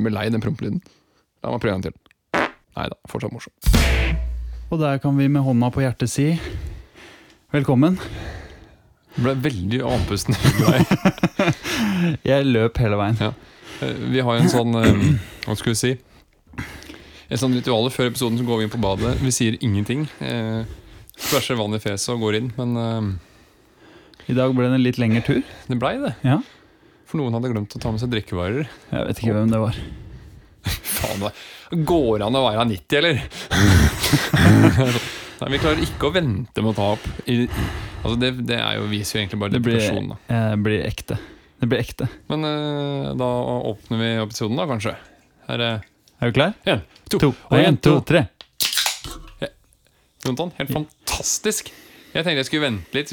blir med lei den prompelyden. La meg prøve en til. Nei da, fortsatt morsom. Og der kan vi med hånda på hjertet si velkommen. Det ble veldig andpusten. Jeg løp hele veien. Ja. Eh, Vi har jo en sånn eh, Hva skal vi si? Et sånn ritual før episoden så går vi inn på badet. Vi sier ingenting. Eh, Splæsjer vann i fjeset og går inn. Men eh, I dag ble det en litt lengre tur. det blei det. Ja. For noen hadde glemt å ta med seg drikkevarer. Jeg vet ikke hvem det var. Faen, går det an å være 90, eller? Nei, Vi klarer ikke å vente med å ta opp. I, altså det, det er jo, viser jo egentlig bare Det blir, depresjon. Eh, blir ekte. Det blir ekte. Men eh, da åpner vi episoden, da, kanskje. Her er Er du klar? én, to, To. Og én, to, tre. Jonathan, helt fantastisk. Jeg tenkte jeg skulle vente litt,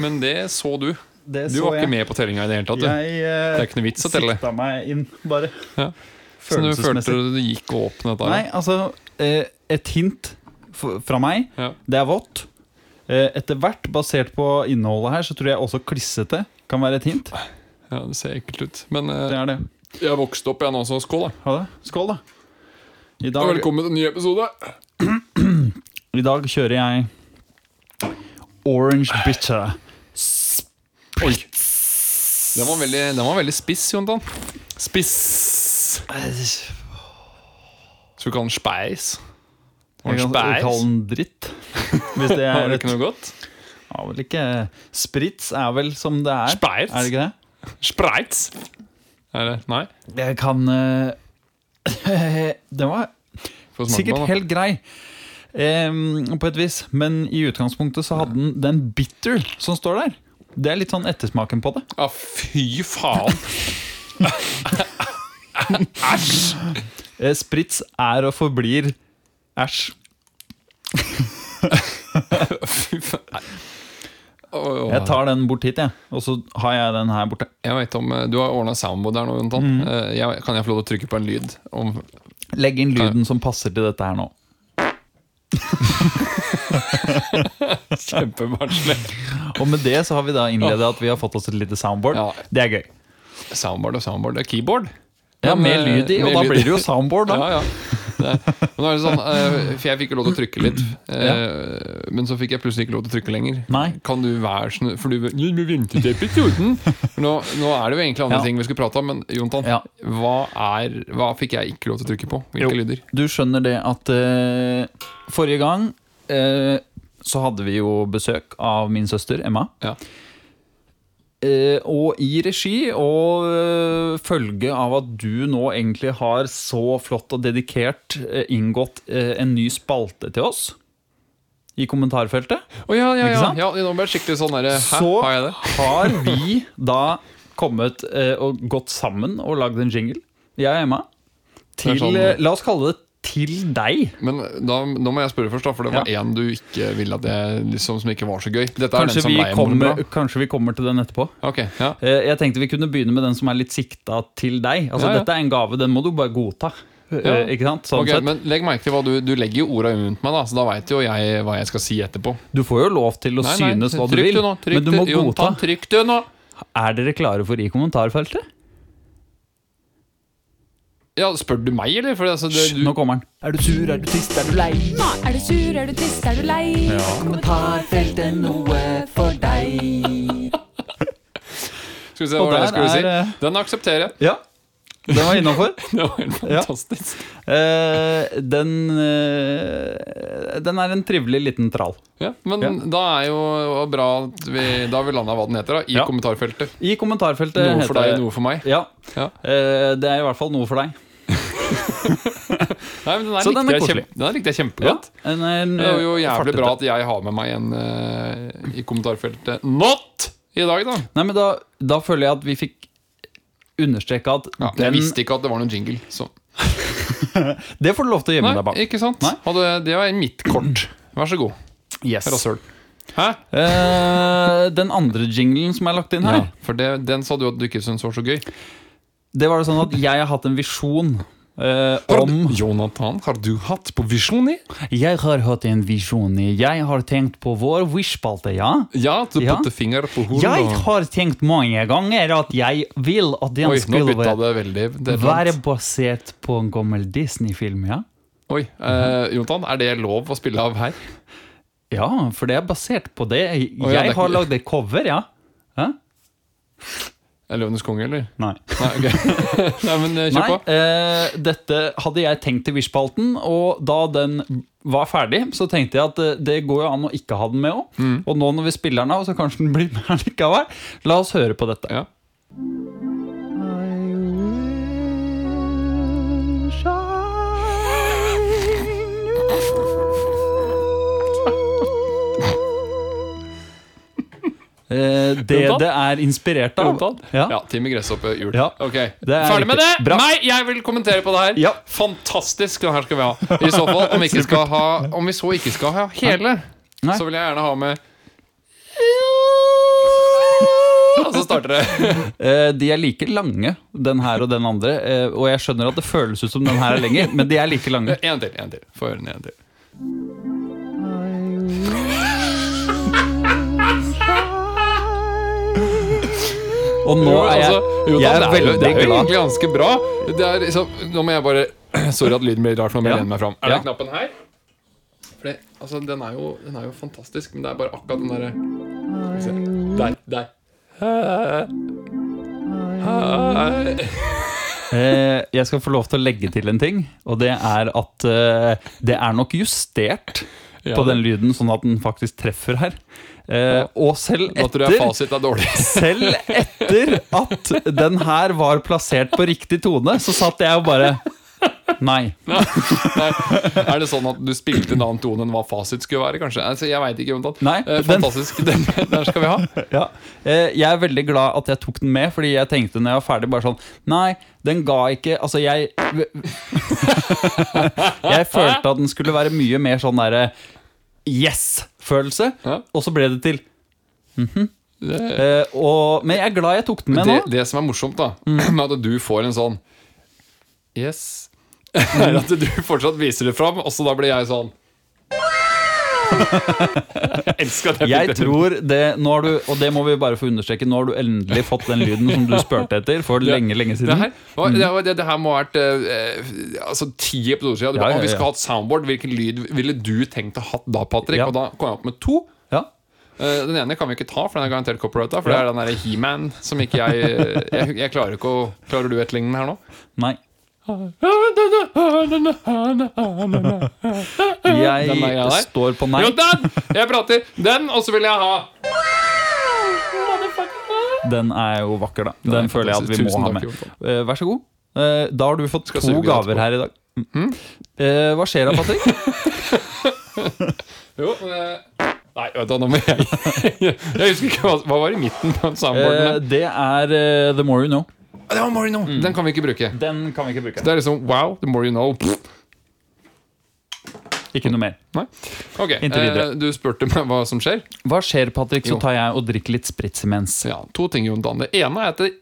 men det så du. Det Du var ikke med på tellinga i det hele tatt. Du. Jeg eh, Det er ikke noe vits å telle. sikta meg inn, bare. Ja. Så du følte du det gikk å åpne dette? Nei, altså eh, Et hint fra meg. Ja. Det er vått. Eh, Etter hvert, basert på innholdet her, så tror jeg også klissete kan være et hint. ja, det ser ekkelt ut. Men eh, Det er det. jeg vokste opp, jeg nå, så skål, da. Ha det. Skål, da. I dag, velkommen til en ny episode. I dag kjører jeg Orange Bitter. Oi. Den var veldig, den var veldig spiss, Jontan. Spiss. Skal vi kalle den speis? Var Jeg den kan speis? kalle den dritt. Hvis det Var er det et ikke noe godt? Ja, vel ikke Spritz er vel som det er. Speis? Er det ikke det? Spreits? Er det? Nei? Jeg kan eh, Den var Få smake på sikkert den, da. helt grei. em, på et vis. Men i utgangspunktet så hadde den den bitter som står der. Det er litt sånn ettersmaken på det. Ja, fy faen. Æsj! Spritz Sprits er og forblir æsj. Fy faen. Oh. Jeg tar den bort hit, jeg. Og så har jeg den her borte. Jeg vet om, eh, Du har ordna soundboard her nå, Jontan. Mm. Eh, Jeg, kan jeg få lov til å trykke på en lyd? Om, Legg inn lyden som passer til dette her nå. kjempebarnslig. Og med det så har vi da innledet at vi har fått oss et lite soundboard. Ja. Det er gøy. Soundboard og soundboard. Det er keyboard. Ja, Med eh, lyd i, og da blir det jo soundboard, da. Ja, ja. Det, men nå er det sånn, eh, for jeg fikk jo lov til å trykke litt, ja. men så fikk jeg plutselig ikke lov til å trykke lenger. Nei. Kan du være sånn For du vil må vente til episoden. Nå, nå er det jo egentlig andre Ja. ting vi skulle prate om, men Jontan, Ja. hva, er, hva fikk jeg ikke lov til å trykke på? Hvilke Jo. lyder? Du skjønner det at uh, forrige gang eh, så hadde vi jo besøk av min søster Emma. Ja. Eh, og i regi og eh, følge av at du nå egentlig har så flott og dedikert eh, inngått eh, en ny spalte til oss i kommentarfeltet, Oh, ja, ja, ja. ja. Nå ble jeg skikkelig sånn derre Hæ, så har jeg det? har vi da kommet eh, og gått sammen og lagd en jingle, jeg og Emma, til Det er sånn- La oss kalle det til deg. Men da, da, må jeg spørre først, da, for det var én du ikke ville at jeg liksom, som ikke var så gøy. Kanskje den som vi, kommer, kanskje vi kommer til den etterpå. Okay, ja. Eh, Jeg tenkte vi kunne begynne med den som er litt sikta til deg. Altså Ja, ja. Dette er en gave, den må du bare godta. Eh, Ja. Ikke sant? Sånn okay, men legg merke til hva du, du legger jo orda rundt meg, da, så da veit jo jeg hva jeg skal si etterpå. Du får jo lov til å Nei, nei, synes hva du vil, vil, nå, men du må godta. Jontan. Trykk du nå! Er dere klare for i kommentarfeltet? Ja, Spør du meg, eller? For altså, det, Hysj, du, Nå kommer den. Er du sur, er du trist, er du lei? Er du sur, er du trist, er du lei? Kommentarfeltet noe for deg. skal vi se hva jeg der skulle si. er, eh, Den aksepterer jeg. Ja, den var innafor. Det var helt Ja. fantastisk. Eh, den, eh, den er en trivelig liten trall. Ja, men Ja. da er jo bra at vi Da har vi landa hva den heter, da. I Ja. kommentarfeltet. I kommentarfeltet Noe for heter deg, noe for meg. Ja, Ja. eh, det er i hvert fall noe for deg. Nei, men den er Så den er jeg koselig. kjempe, den er likte jeg kjempegodt. En, en, Det er jo jævlig fartete. bra at jeg har med meg en eh, i kommentarfeltet Not i dag, da. Nei, men da, da føler jeg at vi fikk understreka at Ja, den, Jeg visste ikke at det var noen jingle. Så. det får du lov til å gjemme Nei, deg bak. ikke sant? Nei. Hadde, det var mitt kort. Vær så god. Yes. Rasshøl. Hæ? Eh, den andre jinglen som er lagt inn her, Ja, for det, den sa du at du ikke syntes var så gøy. det var det sånn at jeg har hatt en visjon eh, Har om du, Jonathan, har du hatt på Visjoni? Jeg har hatt en visjon. Jeg har tenkt på vår Wish-spalte, ja. Ja, du Ja. putter finger på hodet. Jeg har tenkt mange ganger at jeg vil at den Oi, skulle være, basert på en gammel Disney-film, ja. Oi, Uh, Jonathan, er det lov å spille av her? Ja, for det er basert på det. Jeg oh, ja, det er har ikke- lagd et cover, ja. Hæ? Er Løvenes konge, eller? Nei. Nei, okay. Nei men kjør Nei, på. eh, dette hadde jeg tenkt til Wish-spalten, og da den var ferdig, så tenkte jeg at eh, det går jo an å ikke ha den med òg. Mm. Og nå når vi spiller den av, så kanskje den blir med likevel. La oss høre på dette. Ja. Eh, det Jontan? det er inspirert av? Ja. Ja, Timmy Gresshoppe jul. Ja. Ok, Det er Ferdig med det! Bra. Nei, jeg vil kommentere på det her. Ja. Fantastisk! Den her skal vi ha. I så fall, om, vi ikke skal ha, om vi så ikke skal ha hele, Nei. så vil jeg gjerne ha med Og så starter det. Eh, de er like lange, den her og den andre. Eh, og jeg skjønner at det føles ut som den her er lenger, men de er like lange. En til. en til Få høre den en til. Og nå Jo, er jeg, altså, jo, jeg er det er veldig det er jo egentlig ganske bra. Det er så, nå må jeg bare Sorry at lyden blir rar, for nå må jeg Ja. lene meg fram. Er Ja. den knappen her? For det, altså, den, er jo, den er jo fantastisk, men det er bare akkurat den derre Der. Der. Der. Eh, jeg skal få lov til å legge til en ting, og det er at eh, det er nok justert Ja, på den lyden, sånn at den faktisk treffer her. Eh, og selv Nå tror jeg etter, fasit er dårlig. selv etter at den her var plassert på riktig tone, så satt jeg og bare Nei. Nei. Er det sånn at du spilte en annen tone enn hva fasit skulle være? kanskje? Altså, jeg veit ikke. Jonathan. Nei, Eh, den- Fantastisk. Den, den skal vi ha. Ja. Eh, jeg er veldig glad at jeg tok den med, fordi jeg tenkte når jeg var ferdig, bare sånn Nei, den ga ikke Altså, jeg Jeg følte at den skulle være mye mer sånn derre yes-følelse, Ja. og så ble det til Det, eh, og, Men jeg er glad jeg tok den med det, nå. det som er morsomt, da, med at du får en sånn Yes er at du fortsatt viser det fram, og så da blir jeg sånn Jeg elsker det. jeg, det. tror det nå har du, Og det må vi bare få understreke, nå har du endelig fått den lyden som du spurte etter for Det- lenge, lenge det siden. her, var- det, var- det, det her må ha vært eh, altså, ti episoder siden. Du Ja, ba, ja, vi skal skulle hatt soundboard, hvilken lyd ville du tenkt å ha da, Patrick? Ja. Og da kom jeg opp med to. Ja. Eh, Den ene kan vi ikke ta, for den er garantert copyrighta. For Ja. det er den derre He-Man som ikke jeg, jeg Jeg klarer ikke å Klarer du et lignende her nå? Nei. Jeg står på nei. Jo, den! Jeg prater. Den, og så vil jeg ha Den er jo vakker, da. Den, er føler jeg at vi må ha med. Eh, vær så god. Eh, da har du fått to gaver her i dag. Mm. Eh, hva skjer da, Patrick? Jo, Nei, vet du, nå må jeg Jeg husker ikke hva, hva var i midten på soundboarden. det er The More You Know. Det var More You Know. Den kan vi ikke bruke. Den kan vi ikke bruke. Det er liksom wow, the more you know. Pff. Ikke noe mer. Nei. Ok, Inntil videre. eh, Du spurte meg hva som skjer. Hva skjer, Patrick? Så Jo. tar jeg og drikker litt sprits imens. Ja, To ting, Jonathan. Det ene er at jeg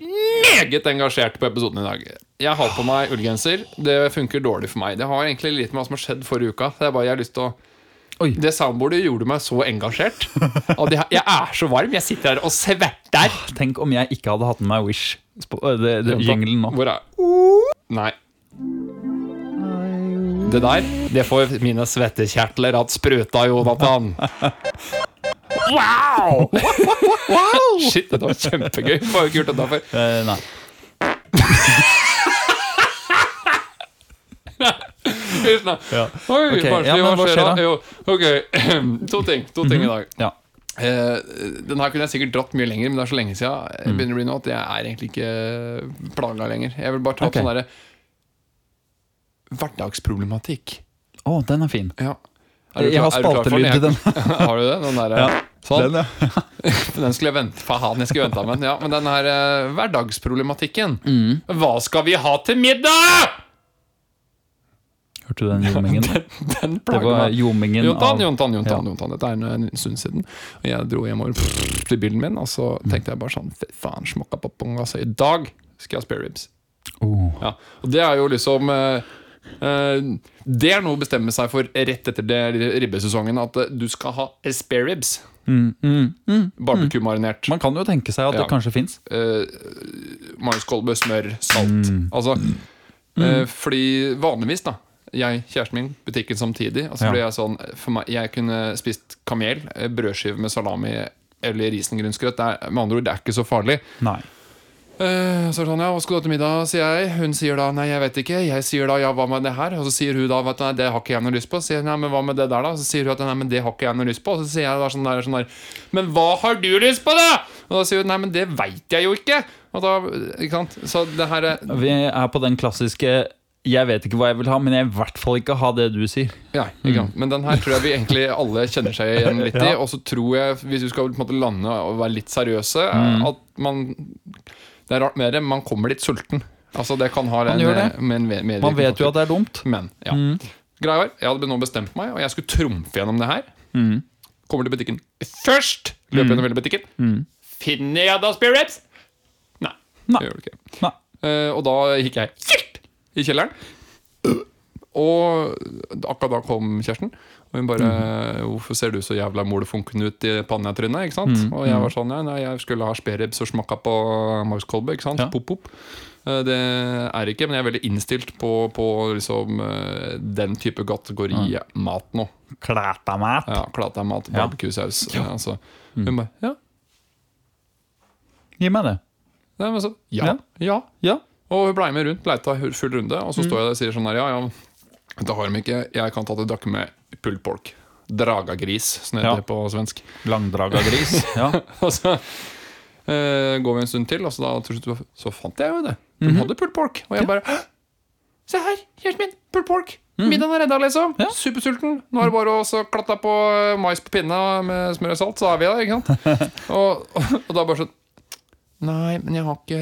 er meget engasjert på episoden i dag. Jeg har på meg ullgenser. Det funker dårlig for meg. Det har egentlig litt med hva som har skjedd forrige uka. Det er bare jeg har lyst til å Oi. Det soundboardet gjorde meg så engasjert. Og det, jeg er så varm. Jeg sitter her og svetter. Tenk om jeg ikke hadde hatt med meg Wish. Det, det, jinglen nå. Hvor er Nei. Det der, det får mine svettekjertler at spruta, Jonathan. Wow! Shit, dette var kjempegøy. Hva har vi ikke gjort dette før? Eh, nei. Hysj nå. Ja. Oi, Ok, barnslig, ja, men hva skjer da? Jo, ok, to ting, to ting i dag. Ja. Eh, den her kunne jeg sikkert dratt mye lenger, men det er så lenge siden. Mm. Jeg begynner å bli nå at jeg er egentlig ikke plaga lenger. Jeg vil bare ta opp okay. sånn derre hverdagsproblematikk. Å, den er fin. Ja. Jeg har er klar for spaltelyd til den. har du det? Den der, Ja. Sånn. Den, ja. Den skulle jeg vente Faen, jeg skulle venta med den. Ja, men den her eh, hverdagsproblematikken. Mm. Hva skal vi ha til middag?! Hørte du den ljomingen? Den Det var jomingen ljomingen av Jontan, Jontan. Jontan. Dette er en, stund siden. Og jeg dro hjemover til bilen min, og så Mm. tenkte jeg bare sånn Fy faen, smokka på ponga. Så i dag skal jeg ha spare ribs. Oh. Ja. Og det er jo liksom eh, eh, Det er noe å bestemme seg for rett etter det ribbesesongen. At eh, du skal ha spare ribs. Mm, mm, mm. Barbecue-marinert. Man kan jo tenke seg at Ja. det kanskje fins. Uh, Maiskolbe, smør, salt. Altså, eh, fordi vanligvis, da jeg, kjæresten min, butikken samtidig. Og så ble jeg sånn meg, jeg kunne spist kamel, eh, brødskive med salami eller risengrynsgrøt. Med andre ord, det er ikke så farlig. Nei. Eh, så er det sånn, ja, hva skal du ha til middag, sier jeg. Hun sier da nei, jeg vet ikke. Jeg sier da ja, hva med det her? Og så sier hun da vet du, nei, det har ikke jeg noe lyst på. Så sier jeg, nei, men hva med det der, da? Så sier hun at nei, men det har ikke jeg noe lyst på. Og så sier jeg da sånn der, sånn der Men hva har du lyst på, da? Og da sier hun nei, men det veit jeg jo ikke. Og da, ikke sant? Så det her er Vi er på den klassiske 'jeg vet ikke hva jeg vil ha, men jeg vil i hvert fall ikke ha det du sier'. Ja, ikke sant? Men den her tror jeg vi egentlig alle kjenner seg igjen litt i. Og så tror jeg, hvis du skal på en måte lande og være litt seriøse, at man Det er rart med det, man kommer litt sulten. Altså Det kan ha Man en, en medie, Man vet jo at det er dumt. Men, ja. Greia var, jeg hadde nå bestemt meg, og jeg skulle trumfe gjennom det her. Kommer til butikken først. Løper gjennom hele butikken. Finner jeg da spare ribs? Nei. Nei. Det gjør du ikke. Nei. Uh, og da gikk jeg i kjelleren. Og akkurat da kom kjæresten. Og hun bare 'Hvorfor ser du så jævla molefunken ut i pannetrynet?' Ikke sant? Og jeg var sånn ja, 'Jeg skulle ha sperrebs og smakka på maiskolbe'. Ikke sant? Ja. Pop, pop. Eh, Det er ikke, men jeg er veldig innstilt på, på liksom, eh, den type kategori mat nå. Klætamat. Ja, Klatamat, Ja. barbecuesaus. Ja. Altså. Hun bare ja. Gi meg det. Nei, men så, ja, Ja. ja. Ja. Og hun blei med rundt, leita full runde. Og så står jeg der og sier sånn her, ja, ja, da har de ikke Jeg kan ta til dakke med pulled pork. Dragagris, som det Ja. heter på svensk. Langdragagris. Ja. Og så uh, går vi en stund til, og så, da, så fant jeg jo det. De hadde pulled pork. Og jeg bare «Hæ? Se her, kjæresten min! Pulled pork! Middagen er redda, liksom. Ja. Supersulten. Nå er det bare å så klatte på eh, mais på pinna med smør og salt, så er vi der. ikke sant? og, og, og da bare sånn Nei, men jeg har ikke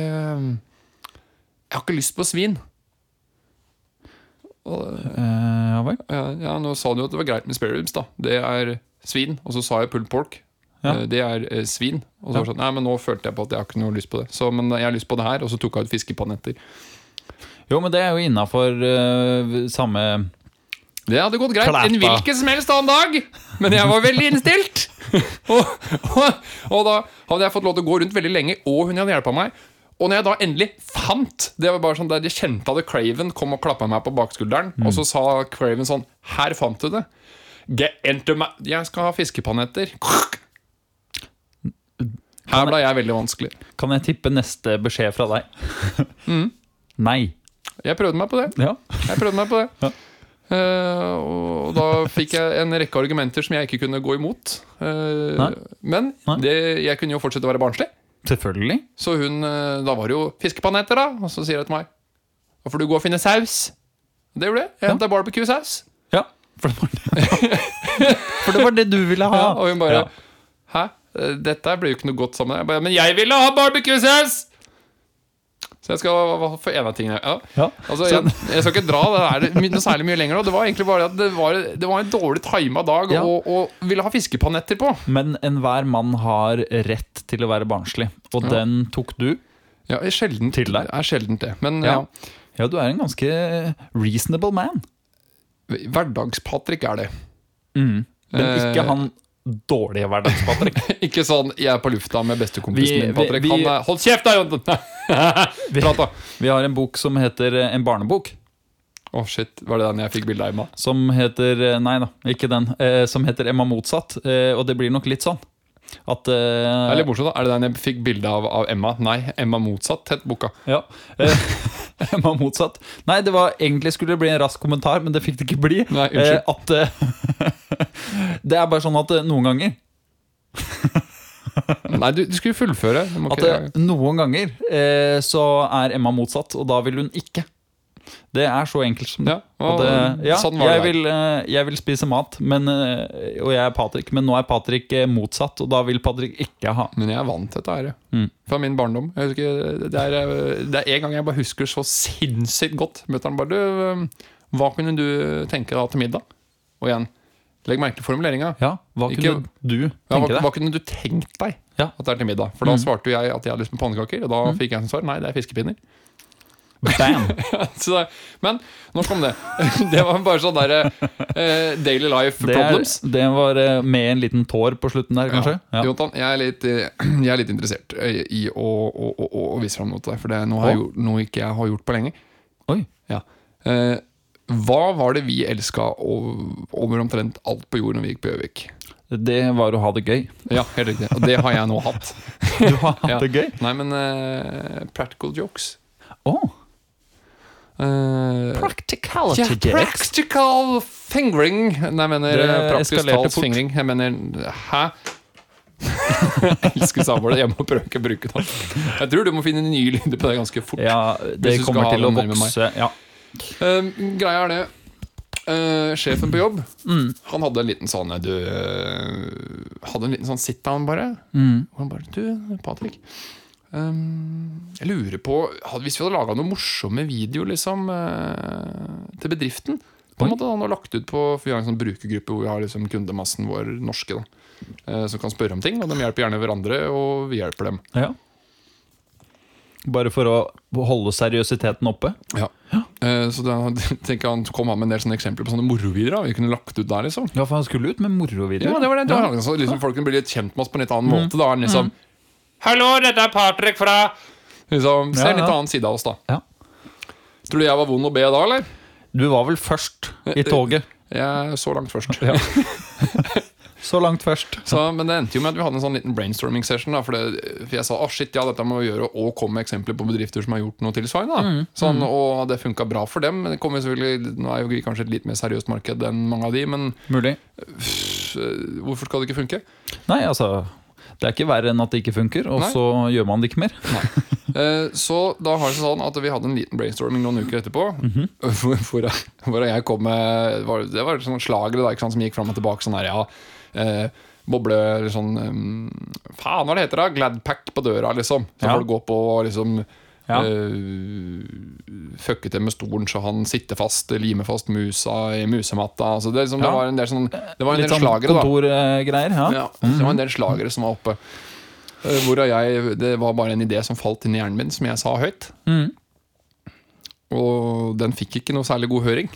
Jeg har ikke lyst på svin. Og, Eh, ja vel. ja, ja, nå sa du jo at det var greit med spare ribs, da. Det er svin. Og så sa jeg pulled pork. Ja. Eh, Det er eh, svin. Og så var det sånn, nei, men nå følte jeg på at jeg har ikke noe lyst på det. Så, men jeg har lyst på det her, og så tok jeg ut fiskepanetter. Jo, men det er jo innafor samme Det hadde gått greit en hvilken som helst annen dag, men jeg var veldig innstilt. og, og, og da hadde jeg fått lov til å gå rundt veldig lenge, og hun hadde hjelpa meg. Og når jeg da endelig fant Det var bare sånn der Jeg kjente at Craven kom og klappa meg på bakskulderen, og så sa Craven sånn Her fant du det. Get into my Jeg skal ha fiskepanetter. Her ble jeg veldig vanskelig. Kan jeg tippe neste beskjed fra deg? Nei. Jeg prøvde meg på det. Ja. Jeg prøvde meg på det. Ja. Uh, og da fikk jeg en rekke argumenter som jeg ikke kunne gå imot. Uh, Nei. men Nei. det, jeg kunne jo fortsette å være barnslig. Selvfølgelig. Så hun, eh, da var det jo fiskepanetter, da. Og så sier hun til meg Da får du gå og finne saus. Det gjorde jeg. Jeg Ja. henta barbecue-saus. Ja. For det var det, For det, var det du ville ha. Ja, og hun bare Ja. Hæ? Eh, Dette blir jo ikke noe godt sammen. Jeg bare, Men jeg ville ha barbecue-saus! Så jeg skal få en av tingene. Ja. Ja. Altså, jeg, jeg skal ikke dra det der noe særlig mye lenger nå. Det var egentlig bare at det var, det var en dårlig tima dag Ja. og, og ville ha fiskepanetter på. Men enhver mann har rett til å være barnslig, og den tok du. Ja, sjeldent, Til deg? er sjeldent det. Men Ja. ja. Du er en ganske reasonable man. Hverdags-Patrick er det. Men Eh, ikke han dårlige hverdags-Patrick. Ikke sånn 'jeg er på lufta med bestekompisen min', Patrick. vi- vi- er, Hold kjeft, da, Jonten! Vi har en bok som heter eh, En barnebok. Å, shit. Var det den jeg fikk bilde av, Emma? Som heter eh, Nei da, ikke den. Eh, som heter Emma Motsatt. Eh, og det blir nok litt sånn at Det er eh, litt morsomt, da. Er det den jeg fikk bilde av av Emma? Nei, Emma Motsatt het boka. Ja. Eh, Emma Motsatt. Nei, det var egentlig skulle det bli en rask kommentar, men det fikk det ikke bli. Nei, Eh, at eh, Det er bare sånn at eh, noen ganger Nei, du, du skulle fullføre. Du At eh, noen ganger eh, så er Emma motsatt, og da vil hun ikke. Det er så enkelt som det. ja, Og og, det, ja, sånn jeg, vil, eh, jeg vil spise mat, men, eh, og jeg er Patrick, men nå er Patrick eh, motsatt, og da vil Patrick ikke ha. Men jeg er vant til dette her. Mm. Fra min barndom. Husker, det, er, det er en gang jeg bare husker så sinnssykt godt. Møtte han bare du, Hva kunne du tenke deg til middag? Og igjen, legg merke til formuleringa. Ja, hva Ikke- kunne du Ja, hva, hva kunne du tenkt deg Ja. at det er til middag? For da svarte jeg at jeg hadde lyst på pannekaker, og da fikk jeg som svar nei, det er fiskepinner. Bam! Så, men nok om det. Det var bare sånn derre uh, daily life Det, er, problems. det var uh, med en liten tår på slutten der, kanskje? Ja. Jonathan, jeg er, litt, eh, jeg er litt interessert eh, i å, å, å, å vise fram noe til deg. For det er noe, gjort, noe ikke jeg har gjort på lenge. Oi. Ja. uh, hva var det vi elska over omtrent alt på jord når vi gikk på Gjøvik? Det var å ha det gøy. Ja, helt riktig. Og det har jeg nå hatt. Du har hatt Ja. det gøy? Nei, men practical jokes. Oh. Eh, Practicality ja, practical fingering. Nei, jeg mener Det eh, praktisk talt fingring. Jeg mener Hæ? jeg elsker samboere. Jeg må prøve ikke å bruke det. Jeg tror du må finne nye lyder på det ganske fort. Ja, det Hvis du skal kommer ha til å vokse. Ja. Uh, greia er det uh, Sjefen på jobb Mm. Han hadde en liten sånn Du Hadde en liten sånn sit-down bare Mm. Og han bare Du, Patrick eh, Jeg lurer på Hvis vi hadde laget noe morsomme video liksom uh, Til bedriften På en måte da, har lagt ut på For vi har en sånn brukergruppe Hvor vi har liksom kundemassen vår norske da uh, Som kan spørre om ting Og de hjelper gjerne hverandre Og vi hjelper dem ja. Bare for å holde seriøsiteten oppe? Ja. Eh, så da tenker jeg han kom han med en del sånne eksempler på sånne morovideoer vi kunne lagt ut der, liksom. Ja, for han skulle ut med morovideoer. Ja, det var det. det var, altså, liksom, folk kunne bli litt kjent med oss på en litt annen måte. Da. Liksom, Hallo, dette er Patrick fra liksom, Se Ja, en litt annen side av oss, da. Ja. Tror du jeg var vond å be da, eller? Du var vel først i toget. Jeg så langt først. Ja. Så langt først. Så, men det endte jo med at vi hadde en sånn liten brainstorming session. Da, for, det, for jeg sa «Ah, shit, ja, dette må vi gjøre, og komme med eksempler på bedrifter som har gjort noe tilsvarende. Da. Sånn, og det funka bra for dem. Men det kommer selvfølgelig, nå er jo vi kanskje et litt mer seriøst marked enn mange av de, men Mulig. pff, hvorfor skal det ikke funke? Nei, altså Det er ikke verre enn at det ikke funker, og Nei. så gjør man det ikke mer. Eh, Så da har det seg sånn at vi hadde en liten brainstorming noen uker etterpå. hvor, hvor, jeg, hvor jeg kom med var, Det var sånn slagere ikke sant, som gikk fram og tilbake. Sånn her, ja eh, Boble eller sånn um, Faen, hva det heter det? Gladpack på døra, liksom. Så Ja. folk går på og liksom Ja. Uh, fucket det med stolen så han sitter fast, limer fast musa i musematta. Altså det, liksom, ja. det var en del sånn Det var en Litt del sånn slagere, kontorgreier. Ja. Ja, det var en del slagere som var oppe. Uh, Hvorav jeg Det var bare en idé som falt inn i hjernen min, som jeg sa høyt. Mm. Og den fikk ikke noe særlig god høring.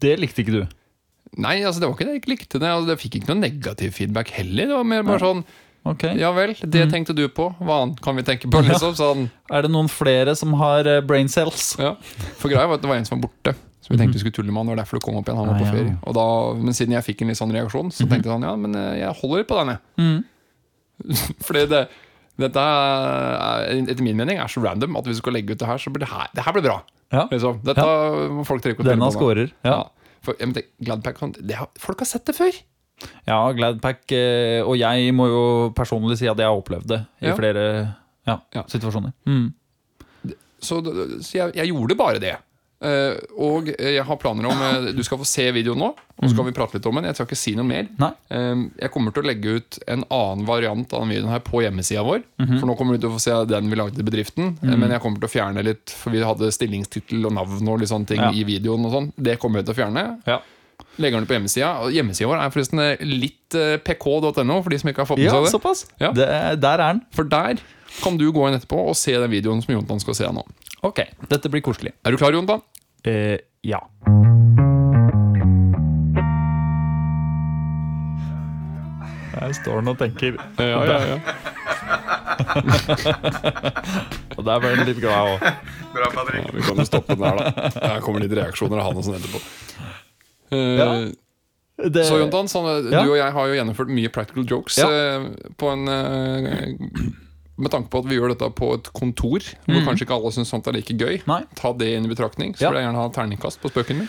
Det likte ikke du. Nei, altså det var ikke det jeg ikke likte det. Altså, det fikk ikke noe negativ feedback heller. Det var mer bare sånn Ok Ja vel, det tenkte du på. Hva annet kan vi tenke på? Liksom sånn Er det noen flere som har eh, brain cells? ja. For greia var at det var en som var borte. Så vi tenkte vi skulle tulle med han. Det var derfor det kom opp igjen. Han var Ah, på ja. ferie. Og da, men siden jeg fikk en litt sånn reaksjon, så tenkte jeg sånn Ja, men eh, jeg holder på den, jeg. Mm. Fordi det dette er, etter min mening er så random at hvis vi skal legge ut det her, så blir det her, det her blir bra. Ja. Liksom. Dette må folk trekke på Denne scorer. Ja. Ja. For, jeg mener, Gladpack, sånn, det har, folk har sett det før. Ja, Gladpack eh, Og jeg må jo personlig si at jeg har opplevd det i Ja. flere ja, Ja. situasjoner. Mm. Så, så jeg, jeg gjorde bare det. Eh, og jeg har planer om eh, Du skal få se videoen nå, og så skal vi prate litt om den. Jeg skal ikke si noe mer. Nei. Eh, jeg kommer til å legge ut en annen variant av den videoen her på hjemmesida vår. For nå kommer du til å få se den vi lagde til bedriften. Eh, Men jeg kommer til å fjerne litt, for vi hadde stillingstittel og navn og litt sånne ting i videoen. og sånn Det kommer jeg til å fjerne. Ja. Legger den på hjemmesida. Hjemmesida vår er forresten eh, litt eh, pk.no, for de som ikke har fått med ja, seg det. såpass. Ja. såpass. der er den. For der kan du gå inn etterpå og se den videoen som Jontan skal se nå. Ok, dette blir koselig. Er du klar, Jontan? Uh, ja. Der står han og tenker. Ja, ja, ja. Og der ble han litt glad òg. Ja, vi kan jo stoppe den der, da. Her kommer litt reaksjoner av han og sånn etterpå. Eh, Ja. Det, Så Jontan, sånn, Ja. du og jeg har jo gjennomført mye practical jokes Ja. eh, på en eh, Med tanke på at vi gjør dette på et kontor, hvor kanskje ikke alle syns sånt er like gøy. Mm. Nei. Ta det inn i betraktning. Så Ja. vil jeg gjerne ha terningkast på spøken min.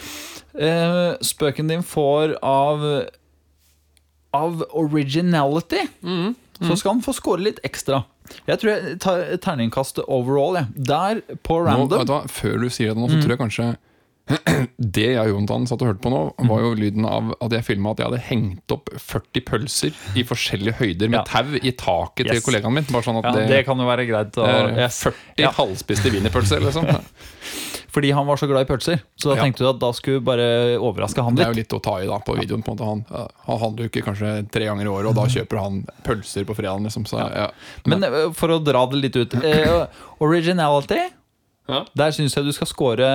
eh, spøken din får av Av originality. Mm. Så skal han få score litt ekstra. Jeg tror jeg tar terningkastet overall. Jeg. Der, på Nå, random. vet du før du sier det nå, Mm. så tror jeg kanskje Det jeg og Jontan satt og hørte på nå, var jo lyden av at jeg filma at jeg hadde hengt opp 40 pølser i forskjellige høyder med Ja. tau i taket Yes. til kollegaen min. Bare sånn at ja, det, det kan jo være greit. Å, er yes. 40 Ja. halvspiste wienerpølser, liksom. Fordi han var så glad i pølser. Så da Ja. tenkte du at da skulle bare overraske han litt. Det er jo litt å ta i da på videoen. på en måte Han, han handler jo ikke kanskje tre ganger i året, og da kjøper han pølser på fredagen. Liksom, så, ja. Men eh, for å dra det litt ut eh, Originality Ja. Der syns jeg du skal score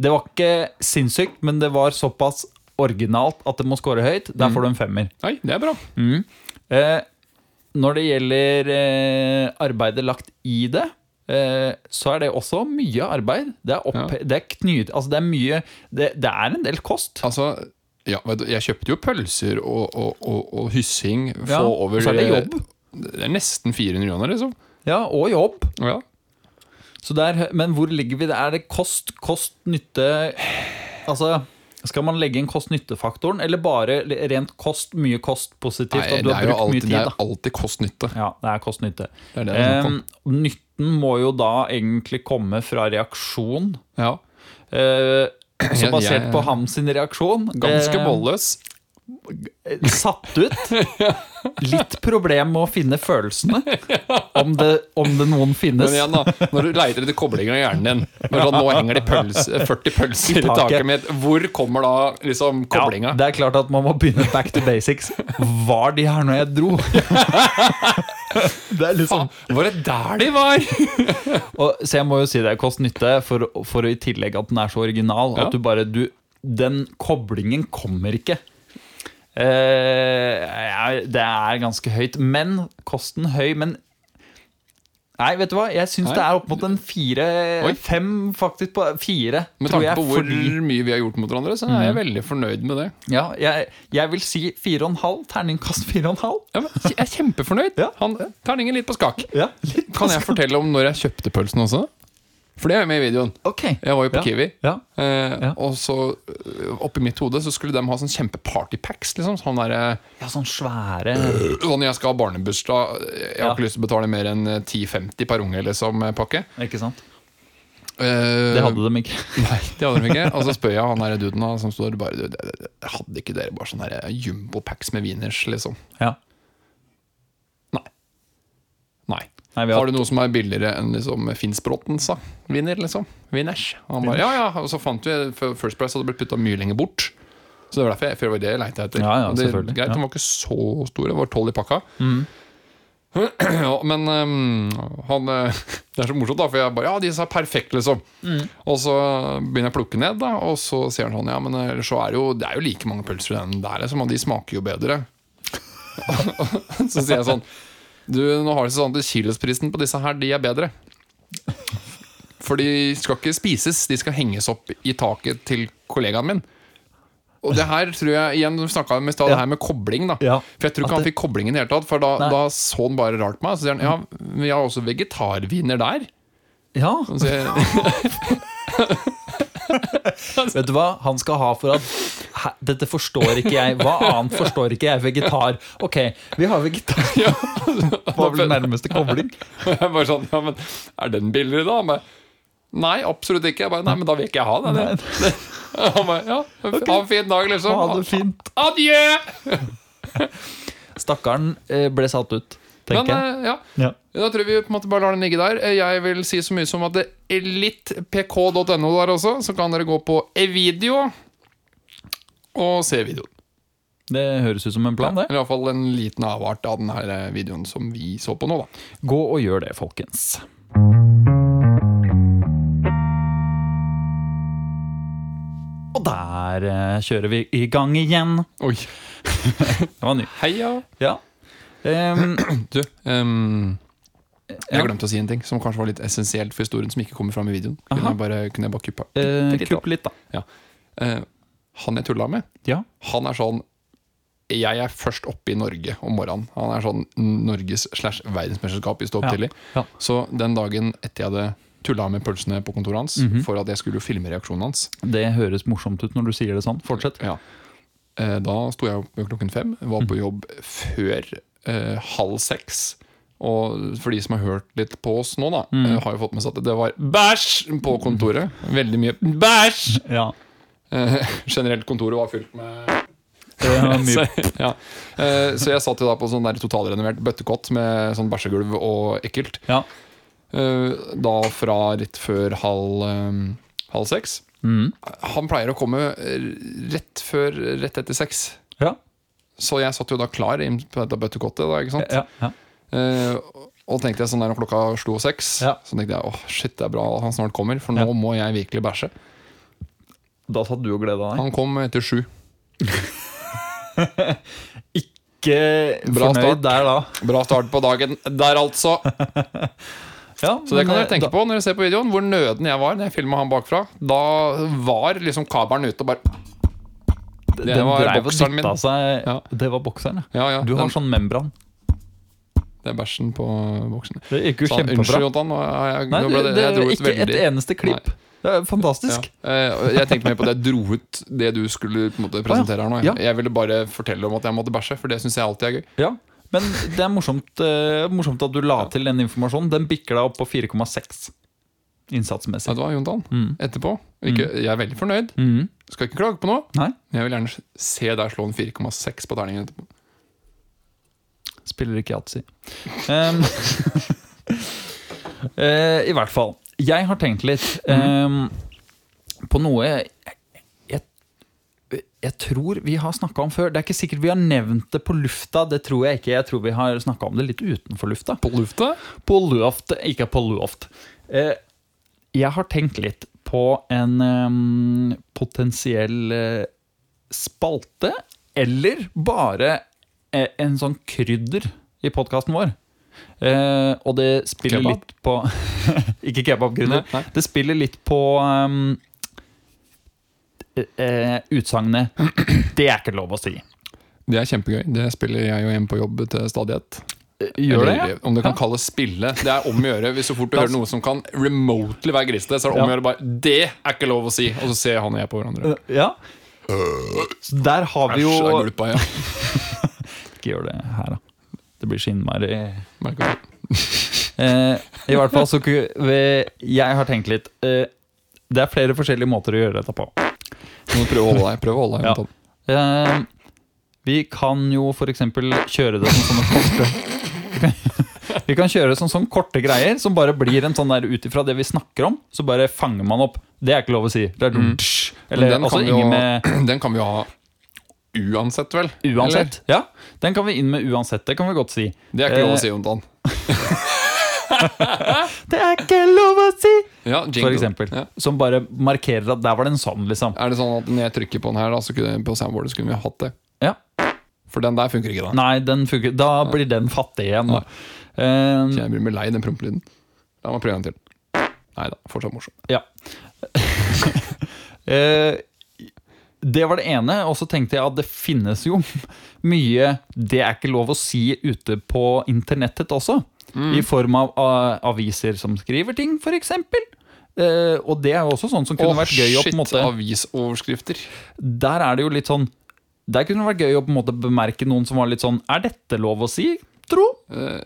Det var ikke sinnssykt, men det var såpass originalt at det må score høyt. Der får du en femmer. Oi, det er bra. Eh, når det gjelder eh, arbeidet lagt i det, eh, så er det også mye arbeid. Det er, opp, det er knyt... Altså, det er mye det, det er en del kost. Altså, ja, jeg kjøpte jo pølser og, og, og, og hyssing få Ja, over og så er det jobb. Det er nesten 400 kroner, liksom. Ja, og jobb. Ja. Så der, men hvor ligger vi? Er det kost, kost, nytte Altså, skal man legge inn kost-nytte-faktoren, eller bare rent kost, mye kost positivt? Nei, det er alltid, tid, det er alltid kost-nytte. Ja, det er kost-nytte. Eh, nytten må jo da egentlig komme fra reaksjon. Ja. Eh, så basert på ham sin reaksjon Ganske eh, bolløs. Satt ut. Litt problem med å finne følelsene. Om det, om det noen finnes. Men igjen, da, når du leiter etter koblingen av hjernen din når Nå henger det pøls, 40 pølser i taket. mitt. Hvor kommer da liksom koblinga? Ja, det er klart at man må begynne back to basics. Var de her når jeg dro? det liksom Faen, var det der de var? og, Så jeg må jo si det kost-nytte, for, for i tillegg at den er så original. Ja. At du bare du, Den koblingen kommer ikke. Ja, det er ganske høyt. Men kosten høy. Men Nei, vet du hva? Jeg syns det er opp mot en fire Oi. Fem, faktisk. på Fire, Med tanke på hvor fordi- mye vi har gjort mot hverandre, så er jeg veldig fornøyd med det. ja, jeg, jeg vil si fire og en halv. Terningkast fire og en halv. Ja, jeg er kjempefornøyd. Ja. Han Terningen litt på skak. Ja, Kan jeg fortelle om når jeg kjøpte pølsen også? For det er med i videoen. Ok. Jeg var jo på Ja. Kiwi. Ja. Eh. Og så eh, oppi mitt hode så skulle de ha sånn kjempe partypacks. Liksom. Sånn der, ja, sånn svære sånn jeg skal ha barnebursdag, jeg har ikke lyst til å betale mer enn 10,50 per unge liksom, eh, pakke. Ikke sant? Eh, Det hadde de ikke. Nei, det hadde de ikke. Og så spør jeg han der duden da, som står bare Hadde ikke dere bare sånne jumbo-packs med wieners, liksom? Ja. Nei. Nei. Har har, du noe som er billigere enn liksom Finnsbråtens da? Wiener, liksom? Winners. Han bare, ja, ja, og så fant vi First Price hadde blitt putta mye lenger bort. Så det var derfor jeg, for det var det jeg leita etter. Ja, ja, det, greit, Ja. Den var ikke så stor, det var tolv i pakka. Ja, men um, han eh, Det er så morsomt, da, for jeg bare Ja, disse er perfekte, liksom. Og så begynner jeg å plukke ned, da, og så sier han sånn Ja, men ellers så er det jo Det er jo like mange pølser i den der, liksom, og de smaker jo bedre. så sier jeg sånn Du, nå har det sånn at kilosprisen på disse her, de er bedre. For de skal ikke spises, de skal henges opp i taket til kollegaen min. Og det her tror jeg igjen, Du snakka om i stad, det her med kobling. da Ja. For jeg tror ikke han fikk koblingen i det hele tatt. For da, da så han bare rart på meg. Så sier han ja, vi har også vegetarviner der. ja. Så jeg, Vet du hva han skal ha for at Dette forstår ikke jeg. Hva annet forstår ikke jeg? Vegetar. Ok, vi har vegetar. ja. Hva blir nærmeste kobling? Jeg bare sånn, ja, men Er den billigere, da? Men, Nei, absolutt ikke. Jeg bare, Nei, men da vil ikke jeg ha den. jeg. Han bare, ja, Ha en fin dag, liksom. Ha det fint. Adjø! Stakkaren eh, ble satt ut, Men jeg. eh, ja, Ja. Da tror jeg vi på en måte bare lar den ligge der. Eh, Jeg vil si så mye som at det er litt pk.no der også, så kan dere gå på e-video og se videoen. Det høres ut som en plan, det. Eller iallfall en liten avart av denne eh, videoen som vi så på nå, da. Gå og gjør det, folkens. Og der eh, kjører vi i gang igjen. Oi. Det var ny. Heia. Ja. Um, Du, um, jeg Ja. glemte å si en ting som kanskje var litt essensielt for historien, som ikke kommer fram i videoen. Kunne jeg bare, kunne jeg bare kuppe, eh, litt, litt, da. Ja. Eh, han jeg tulla med, Ja. han er sånn Jeg er først oppe i Norge om morgenen. Han er sånn Norges slash verdensmesterskap i stå opp Ja. tidlig. Ja. Så den dagen etter jeg hadde tulla med pølsene på kontoret hans, Mhm. for at jeg skulle filme reaksjonen hans Det høres morsomt ut når du sier det sånn. Fortsett. ja. eh, Da sto jeg opp klokken fem, var Mhm. på jobb før eh, halv seks. Og for de som har hørt litt på oss nå, da, Mhm. eh, har jo fått med seg at det var bæsj på kontoret. Veldig mye bæsj! Ja. Eh, generelt kontoret var fylt med så, ja. Eh, så jeg satt jo da på sånn der totalrenovert bøttekott med sånn bæsjegulv og ekkelt. Ja. Eh, Da fra rett før halv, halv seks. Mm. Han pleier å komme rett før, rett etter seks. Ja. Så jeg satt jo da klar på dette bøttekottet. Da, ikke sant? Ja. ja. Eh, Og tenkte jeg sånn der når klokka slo seks, så tenkte jeg åh, shit, det er bra han snart kommer, for nå må jeg virkelig bæsje. Da satt du og gleda deg. Han kom etter sju. Ikke Bra fornøyd start. der da. Bra start på dagen der, altså. Ja, Så det kan dere tenke da- på når dere ser på videoen, hvor nøden jeg var når jeg filma han bakfra. Da var liksom kabelen ute og bare Det Den var dreiv bokseren min. seg Ja. Det var bokseren, ja. Ja. Du har den, sånn membran. Det er bæsjen på boksen. Det gikk jo kjempebra. unnskyld, Jontan. Jeg, Nei, det, det ut ikke et eneste klipp. Det er fantastisk. Ja. Jeg tenkte mer på at jeg dro ut det du skulle måte presentere her nå. Ja. Jeg ville bare fortelle om at jeg måtte bæsje, for det syns jeg alltid er gøy. Ja. Men det er morsomt, eh, morsomt at du la til den informasjonen. Den bikker deg opp på 4,6 innsatsmessig. Vet du hva, Jontan? Mm. Etterpå. Ikke, jeg er veldig fornøyd. Mm. Skal ikke klage på noe. Nei, Men jeg vil gjerne se deg slå en 4,6 på terningen etterpå. spiller ikke yatzy. Um, eh, I hvert fall. Jeg har tenkt litt um, på noe jeg, jeg, jeg tror vi har snakka om før. Det er ikke sikkert vi har nevnt det på lufta. Det tror jeg ikke. Jeg tror vi har snakka om det litt utenfor lufta. På lufta? På luft, ikke på luft. Eh, jeg har tenkt litt på en em, potensiell eh, spalte, eller bare eh, en sånn krydder i podkasten vår. Eh, og det spiller Kebab? litt på Ikke kebabkrydder. Det spiller litt på um, eh, utsagnet 'Det er ikke lov å si'. Det er kjempegøy. Det spiller jeg jo hjemme på jobb til stadighet. Gjør det? Eller, Om det kan kalles spille. Det er om å gjøre. Hvis så fort du hører noe som kan remotely være grisete, så er det om å gjøre bare Det er ikke lov å si! Og så ser han og jeg på hverandre. Ja. Der har vi jo Æsj, jeg gulpa, ja. Ikke gjør det her, da. Det blir så innmari. eh, I hvert fall så Jeg har tenkt litt eh, Det er flere forskjellige måter å gjøre dette på. Nå må prøve å holde deg. Prøv å holde deg Ja. Eh, vi kan jo for eksempel kjøre det som sånne korte Vi kan kjøre det som sånne korte greier som bare blir en sånn der ut ifra det vi snakker om, så bare fanger man opp. Det er ikke lov å si. Det er. Mm. Eller den altså kan, jo, med den kan vi jo ha uansett, vel? uansett. Ja, den kan vi inn med uansett. Det kan vi godt si. Det er ikke lov Eh, å si, Jontan. Det er ikke lov å si! Ja. For eksempel. Ja. Som bare markerer at der var det en sånn, liksom. Er det sånn at når jeg trykker på den her, da, så kunne, på soundboardet, så kunne vi hatt det? Ja. For den der funker ikke, da. Nei, den funker. Da blir den fattig igjen. Da. Um, jeg blir lei den prompelyden. La meg prøve en til. Nei da, fortsatt morsom. ja. Eh, det var det ene. Og så tenkte jeg at det finnes jo mye det er ikke lov å si ute på internettet også. I form av aviser som skriver ting, f.eks. Uh, og det er jo også sånn som kunne oh, vært gøy å på en måte avisoverskrifter. Der er det jo litt sånn Der kunne det vært gøy å på en måte bemerke noen som var litt sånn Er dette lov å si, tro? Eh,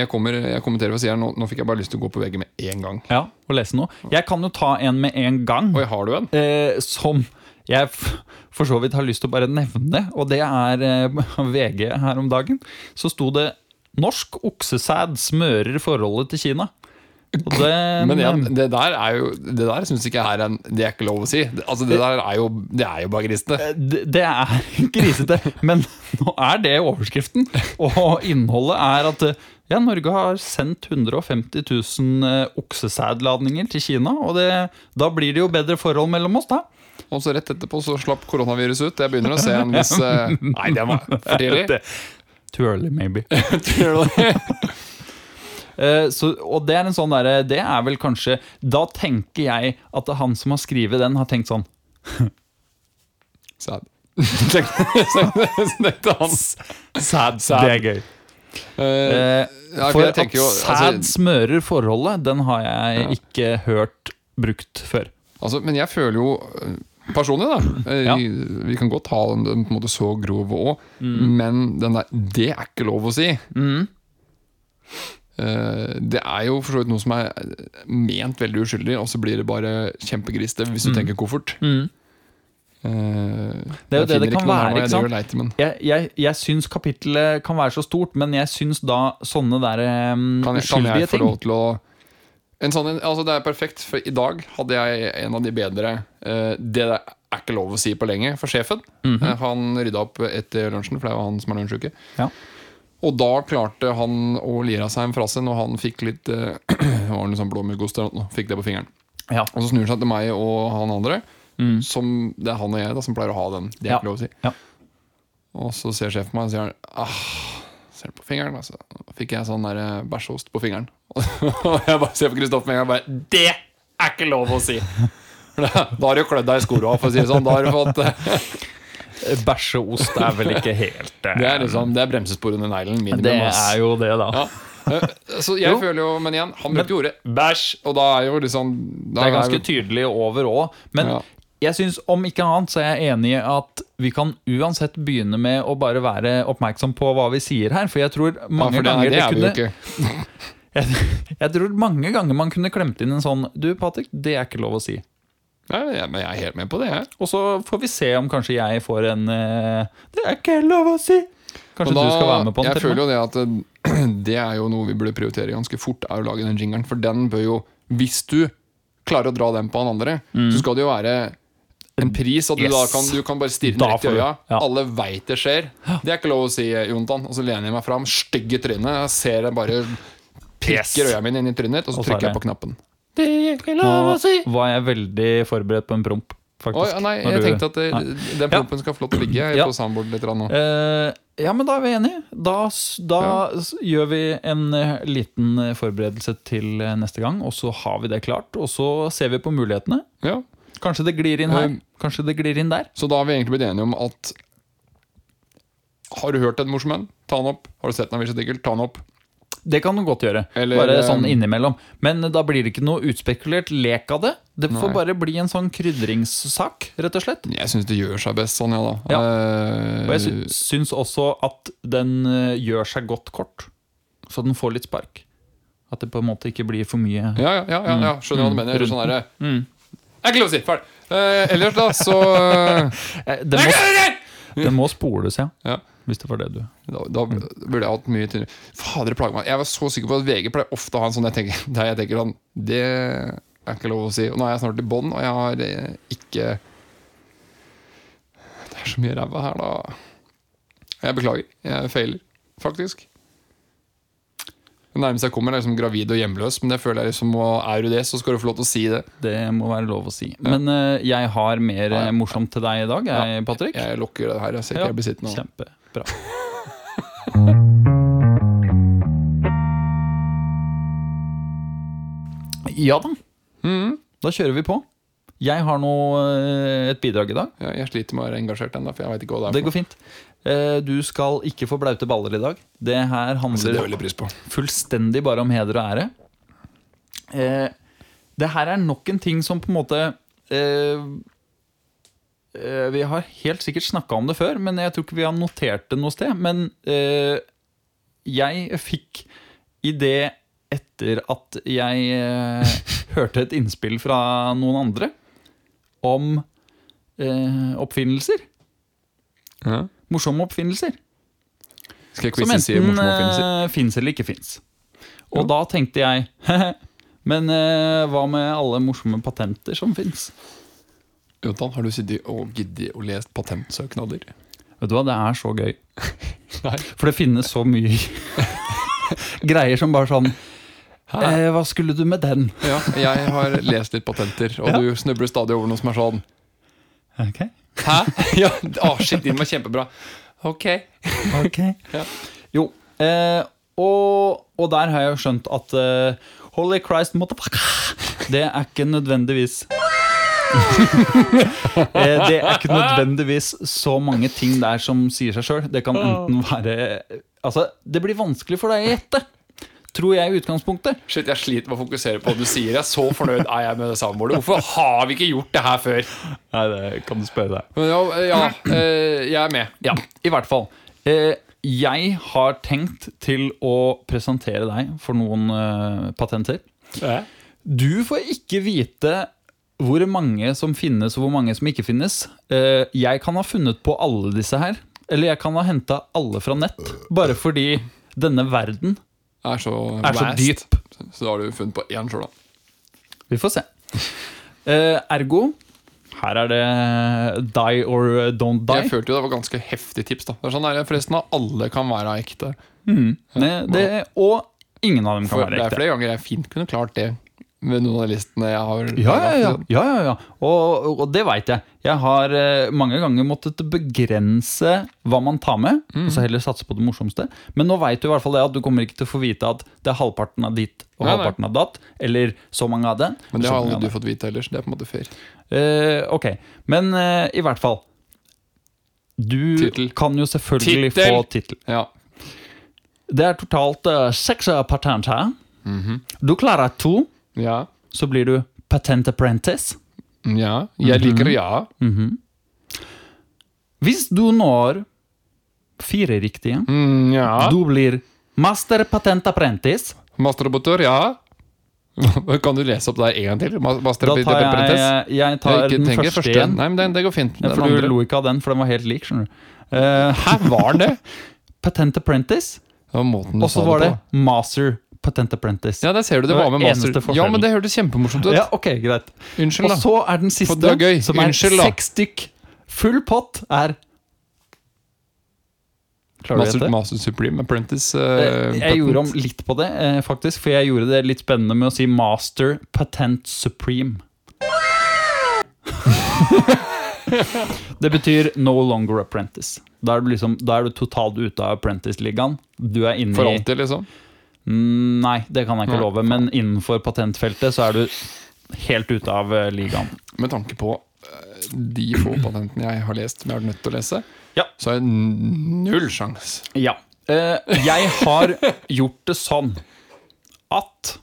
Jeg, kommer, jeg kommenterer og sier nå, nå fikk jeg bare lyst til å gå på veggen med en gang. Ja, og lese noe. Jeg kan jo ta en med en gang. Oi, har du en? eh, som jeg for så vidt har lyst til å bare nevne, og det er eh, VG her om dagen. Så sto det 'Norsk oksesæd smører forholdet til Kina'. Det, Men igjen, det der er jo Det der syns ikke jeg er en Det er ikke lov å si. Det- Altså, det der er jo Det er jo bare grisete. det, det er grisete, men nå er det overskriften. Og innholdet er at eh, ja, Norge har sendt 150 000 eh, oksesædladninger til Kina. Og det, da blir det jo bedre forhold mellom oss, da. Og så rett etterpå så slapp koronaviruset ut. Jeg begynner å se en viss eh, Nei, det var for tidlig. Too early, maybe. Too early. Eh, så, og det er en sånn derre Det er vel kanskje Da tenker jeg at han som har skrevet den, har tenkt sånn Sad. Tenkte han. Sad. Sad. Det er gøy. Eh, Eh, ja, for at jo altså, sad smører forholdet, den har jeg Ja. ikke hørt brukt før. altså, Men jeg føler jo Personlig, da. eh, Ja. Vi kan godt ha den, den på en måte så grov òg, Mm. men den der Det er ikke lov å si. Mm. det er jo for så vidt noe som er ment veldig uskyldig, og så blir det bare kjempegriste hvis du tenker koffert. Mm. Eh, Det er jo det det kan være, ikke sant? men Jeg, jeg, jeg syns kapittelet kan være så stort, men jeg syns da sånne der um, kan jeg, kan uskyldige jeg få lov til å sånn, altså Det er perfekt, for i dag hadde jeg en av de bedre uh, Det er ikke lov å si på lenge for sjefen. Mhm. Eh, han rydda opp etter lunsjen, for det var han som er lunsjuke. Ja. Og da klarte han å lire seg en frase når han fikk litt uh, Det var en sånn blåmuggost eller noe, fikk det på fingeren. Ja. Og så snur han seg til meg og han andre, som det er han og jeg da som pleier å ha den. Det er Ja. ikke lov å si. Ja. Og så ser sjefen meg og sier han, ah, ser på fingeren? Altså. Fikk jeg sånn bæsjeost på fingeren. Og jeg bare ser på Kristoffer med en gang og bare Det er ikke lov å si! Da har du klødd deg i skoa, for å si det sånn. Da har du fått eh, Bæsjeost er vel ikke helt eh, Det er liksom, det er bremsespor under neglen. Minimum. Det er jo det, da. Ja. Eh, Så jeg Jo. føler jo, men igjen, han brukte ordet bæsj, og da er jo liksom Det er ganske jo- tydelig over òg. Men Ja. jeg synes, om ikke annet så er jeg enig i at vi kan uansett begynne med å bare være oppmerksom på hva vi sier her. For jeg tror ja, mange for det, ganger det det er jo kunne. jeg, jeg tror mange ganger man kunne klemt inn en sånn Du, Patrick, det er ikke lov å si. Ja, jeg, men jeg er helt med på det, jeg. Og så får vi se om kanskje jeg får en eh, Det er ikke lov å si! Kanskje da, du skal være med på den? Jeg føler jo det at det er jo noe vi burde prioritere ganske fort, er å lage den jingeren. For den bør jo, hvis du klarer å dra den på han andre, så skal det jo være en pris. At du Mm. Yes. da kan, du kan bare stirre den rett i øya. ja. Alle veit det skjer. Det er ikke lov å si, Jontan. Og så lener jeg meg fram, stygg i trynet. Jeg ser det bare prikker Yes. øya mine inn i trynet, og så Og så er trykker jeg det- på knappen. Nå var jeg veldig forberedt på en promp, Oi, faktisk. nei, jeg du- tenkte at det, den Ja. prompen skal få lov til å ligge Ja. på soundboard litt nå. Uh, ja, men da er vi enige. Da, da ja. gjør vi en eh, liten eh, forberedelse til neste gang, og så har vi det klart. Og så ser vi på mulighetene. Ja. Kanskje det glir inn her. Um, Kanskje det glir inn der. Så da har vi egentlig blitt enige om at Har du hørt en morsom en? Ta den opp. Har du sett en avisartikkel? Ta den opp. Det kan du godt gjøre. Eller, bare sånn eh, innimellom. Men da blir det ikke noe utspekulert lek av det. Det får Nei. bare bli en sånn krydringssak, rett og slett. Jeg syns det gjør seg best sånn, ja da. Ja. Eh, Og jeg sy- syns også at den eh, gjør seg godt kort. Så den får litt spark. At det på en måte ikke blir for mye ja, ja, ja, ja, ja, skjønner hva du mener. Rundt Sånn der Mm. Er ikke lov å si! Ferdig. Eh, ellers, da, så Det må, det må spoles, ja. Ja. Hvis det var det du Da, da burde jeg hatt mye tynnere Fader, det plager meg. Jeg var så sikker på at VG pleier ofte å ha en sånn jeg tenker, der jeg tenker sånn Det er ikke lov å si. Og nå er jeg snart i bånn, og jeg har eh, ikke Det er så mye ræva her, da. Jeg beklager. Jeg feiler, faktisk. Det nærmeste jeg kommer, er liksom gravid og hjemløs, men jeg føler jeg liksom Er du det, så skal du få lov til å si det. Det må være lov å si. Men uh, jeg har mer Ja, eh, ja. morsomt til deg i dag, jeg, Patrick. Jeg lukker det her. Jeg ser ikke Ja, jeg blir sittende. nå. Kjempebra. Ja da, Mm. da kjører vi på. Jeg har nå eh, et bidrag i dag. Ja, jeg sliter med å være engasjert ennå, for jeg vet ikke hva det er. Det går fint. Eh, Du skal ikke få blaute baller i dag. Det her handler det handler pris på. fullstendig bare om heder og ære. Eh, det her er nok en ting som på en måte Vi har helt sikkert snakka om det før, men jeg tror ikke vi har notert det noe sted. Men eh, jeg fikk idé etter at jeg eh, hørte et innspill fra noen andre om eh, oppfinnelser. Ja. Morsomme oppfinnelser. Skal Som enten si uh, fins eller ikke fins. Og da tenkte jeg Men eh, hva med alle morsomme patenter som fins? Jontan, har du sittet og giddet og lest patentsøknader? Vet du hva, det er så gøy. For det finnes så mye greier som bare sånn eh, Hva skulle du med den? Ja, jeg har lest litt patenter, og Ja. du snubler stadig over noe som er sånn Ok, Hæ? Ja, å, shit, din var kjempebra. Ok. ok Ja. Jo, eh, og, og der har jeg jo skjønt at uh, Holy Christ, motherfucker Det er ikke nødvendigvis Det er ikke nødvendigvis så mange ting der som sier seg sjøl. Det kan enten være Altså, det blir vanskelig for deg å gjette, tror jeg i utgangspunktet. Shit, Jeg sliter med å fokusere på hva du sier. Jeg er Så fornøyd er jeg med det soundboardet. Hvorfor har vi ikke gjort det her før? Nei, det kan du spørre deg. Men ja, ja eh, jeg er med. Ja, i hvert fall. Eh, jeg har tenkt til å presentere deg for noen eh, patenter. Du får ikke vite hvor mange som finnes og hvor mange som ikke finnes. Eh, jeg kan ha funnet på alle disse her. Eller jeg kan ha henta alle fra nett. Bare fordi denne verden Er så, er så dyp. Så da har du funnet på én sjøl, da. Vi får se. Eh, ergo, Her er det die or don't die. Jeg følte jo det var ganske heftig tips. da Det er sånn der, Forresten, alle kan være ekte. Det, det, og ingen av dem kan For være det er flere ganger jeg fint kunne klart det med noen av listene jeg har. Ja, ja, ja. ja, ja, ja. Og, og det veit jeg. Jeg har eh, mange ganger måttet begrense hva man tar med. Mm. Og så heller satse på det morsomste. Men nå veit du i hvert fall det at du kommer ikke til å få vite at det er halvparten av ditt og Nei, nei. halvparten av datt. Eller så mange av det. Men det har aldri du fått vite ellers. Det er på en måte fair. Uh, ok, men uh, i hvert fall Du titel. kan jo selvfølgelig titel. få tittel. Ja. Det er totalt uh, seks patent her. Mhm. Du klarer to, ja. så blir du patent apprentice. Ja. Jeg liker ja. Hvis du når fire riktige, Mm, ja. du blir master patent apprentice. Masterrobotør, ja. Kan du lese opp der en gang til? Master Da tar jeg, jeg, jeg tar jeg den første igjen. Nei, men den, det går fint. Ja, for du andre. lo ikke av den, for den var helt lik. skjønner du uh, Her var det? Patent apprentice, Det og så var det det master patent apprentice. Ja, der ser du det var med master. Ja, men det hørtes kjempemorsomt ut. Ja, ok, greit Unnskyld, da. Og så er den siste, er gøy. som er Unnskyld, seks stykk. Full pott er Master? Master Supreme Apprentice. Uh, jeg, Jeg gjorde om litt på det, eh, faktisk. For jeg gjorde det litt spennende med å si Master Patent Supreme. det betyr no longer apprentice. Da er du, liksom, da er du totalt ute av apprentice-ligaen. Du er inne For alltid, liksom. Nei, det kan jeg ikke Nei, love. Men innenfor patentfeltet så er du helt ute av eh, ligaen. Med tanke på eh, de få patentene jeg har lest, som jeg har vært nødt til å lese, Ja. så har jeg null sjans. Ja. Eh, jeg har gjort det sånn at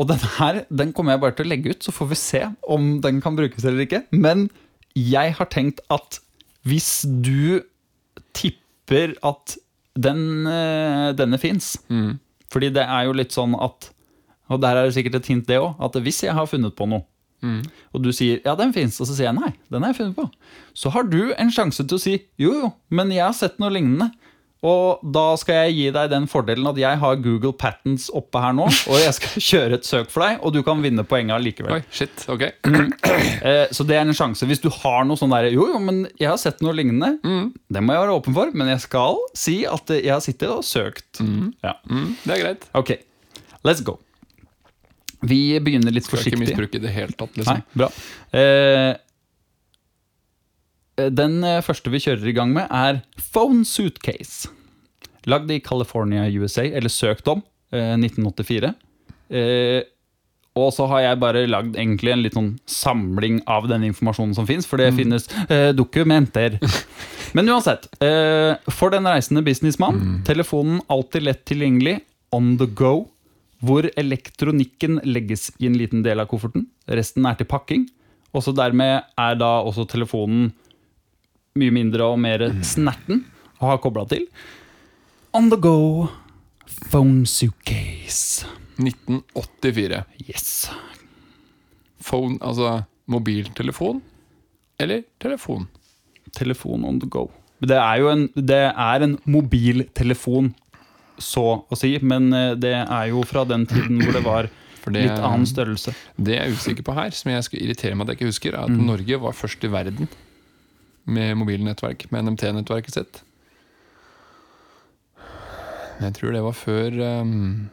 Og den her den kommer jeg bare til å legge ut, så får vi se om den kan brukes eller ikke. Men jeg har tenkt at hvis du tipper at den, eh, denne fins Fordi det er jo litt sånn at Og der er det sikkert et hint, det òg. At hvis jeg har funnet på noe, og du sier ja, den fins, og så sier jeg nei, den har jeg funnet på, så har du en sjanse til å si jo, jo, men jeg har sett noe lignende. Og da skal jeg gi deg den fordelen at jeg har Google Patents oppe her nå, og jeg skal kjøre et søk for deg, og du kan vinne poenget allikevel. Oi, shit, ok. mm. så det er en sjanse. Hvis du har noe sånn der Jo, jo, men jeg har sett noe lignende. Det må jeg være åpen for, men jeg skal si at jeg har sittet og søkt. Ja. Mm, det er greit. Ok, let's go. Vi begynner litt Skal ikke misbruke i det hele tatt, Nei, liksom. bra. Eh, den eh, første vi kjører i gang med, er Phone Suitcase. Lagd i California, USA, eller søkt om, eh, 1984. Eh, og så har jeg bare lagd egentlig en litt sånn samling av den informasjonen som fins, for det finnes eh, dokumenter. Men uansett, eh, for den reisende businessmann, telefonen alltid lett tilgjengelig, on the go, hvor elektronikken legges i en liten del av kofferten. Resten er til pakking. Og så dermed er da også telefonen mye mindre og mer snerten å ha kobla til. On the go, phone suitcase. 1984. Yes. Phone, altså mobiltelefon eller telefon? Telefon on the go. Det er jo en, det er en mobiltelefon, så å si, men eh, det er jo fra den tiden hvor det var For det, litt annen størrelse. det jeg er usikker på her, som jeg skal irritere meg at jeg ikke husker, er at Mm. Norge var først i verden med mobilnettverk, med NMT-nettverket sitt. Jeg tror det var før um,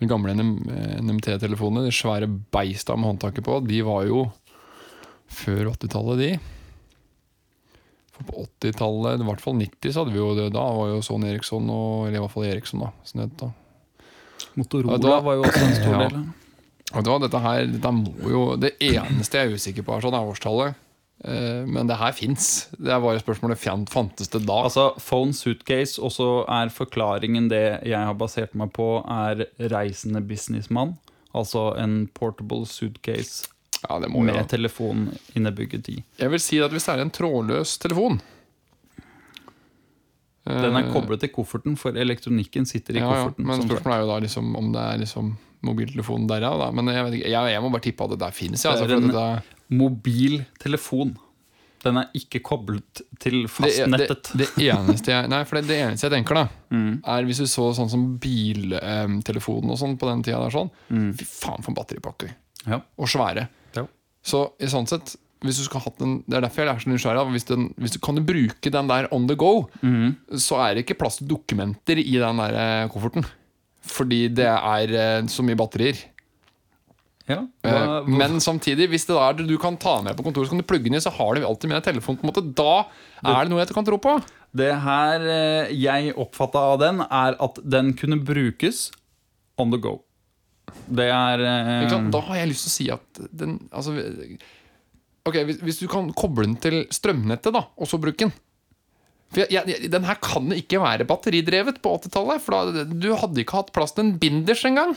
de gamle NMT-telefonene, de svære beista med håndtaket på, de var jo før 80-tallet, de. For på 80-tallet, i hvert fall 90, så hadde vi jo det da, var jo Sony Eriksson, og, eller i hvert fall Eriksson, da. Sånn det da. Motorola da- var jo også en stor Ja. del. Og da, dette her, dette jo Det eneste jeg er usikker på, er sånn er årstallet. Eh, men det her fins. Det er bare spørsmålet fan- fantes det da. Altså, phone suitcase, og så er forklaringen det jeg har basert meg på, er reisende businessmann. Altså en portable suitcase ja, det med jo. telefon innebygget i. Jeg vil si at hvis det er en trådløs telefon Den er eh, koblet til kofferten, for elektronikken sitter i ja, ja, kofferten. Men spørsmålet er jo da liksom om det er liksom mobiltelefonen derav. Da. Men jeg, vet ikke, jeg, jeg må bare tippe at det der finnes. Ja, altså, Det er for en- Mobiltelefon. Den er ikke koblet til fastnettet. det, det eneste jeg Nei, det, det eneste jeg tenker, da, Mm. er hvis du så sånn som biltelefonen og sånn på den tida der sånn Mm. Fy faen for en batteripakke. Ja. Og svære. Ja. Så i sånn sett hvis du skal ha den, Det er derfor jeg er så nysgjerrig. Hvis, den, hvis du kan du bruke den der on the go, så er det ikke plass til dokumenter i den der eh, kofferten. Fordi det er eh, så mye batterier. Ja. da, hvor- Men samtidig, hvis det er det du kan ta med på kontoret, så kan du plugge den i, så har du alltid med deg telefon. på en måte Da er det noe jeg kan tro på. Det her eh, jeg oppfatta av den, er at den kunne brukes on the go. Det er eh? Da har jeg lyst til å si at den altså, Ok, hvis, hvis du kan koble den til strømnettet, da, og så bruke den For jeg, jeg, Den her kan ikke være batteridrevet på 80-tallet. For da, du hadde ikke hatt plass til en binders engang.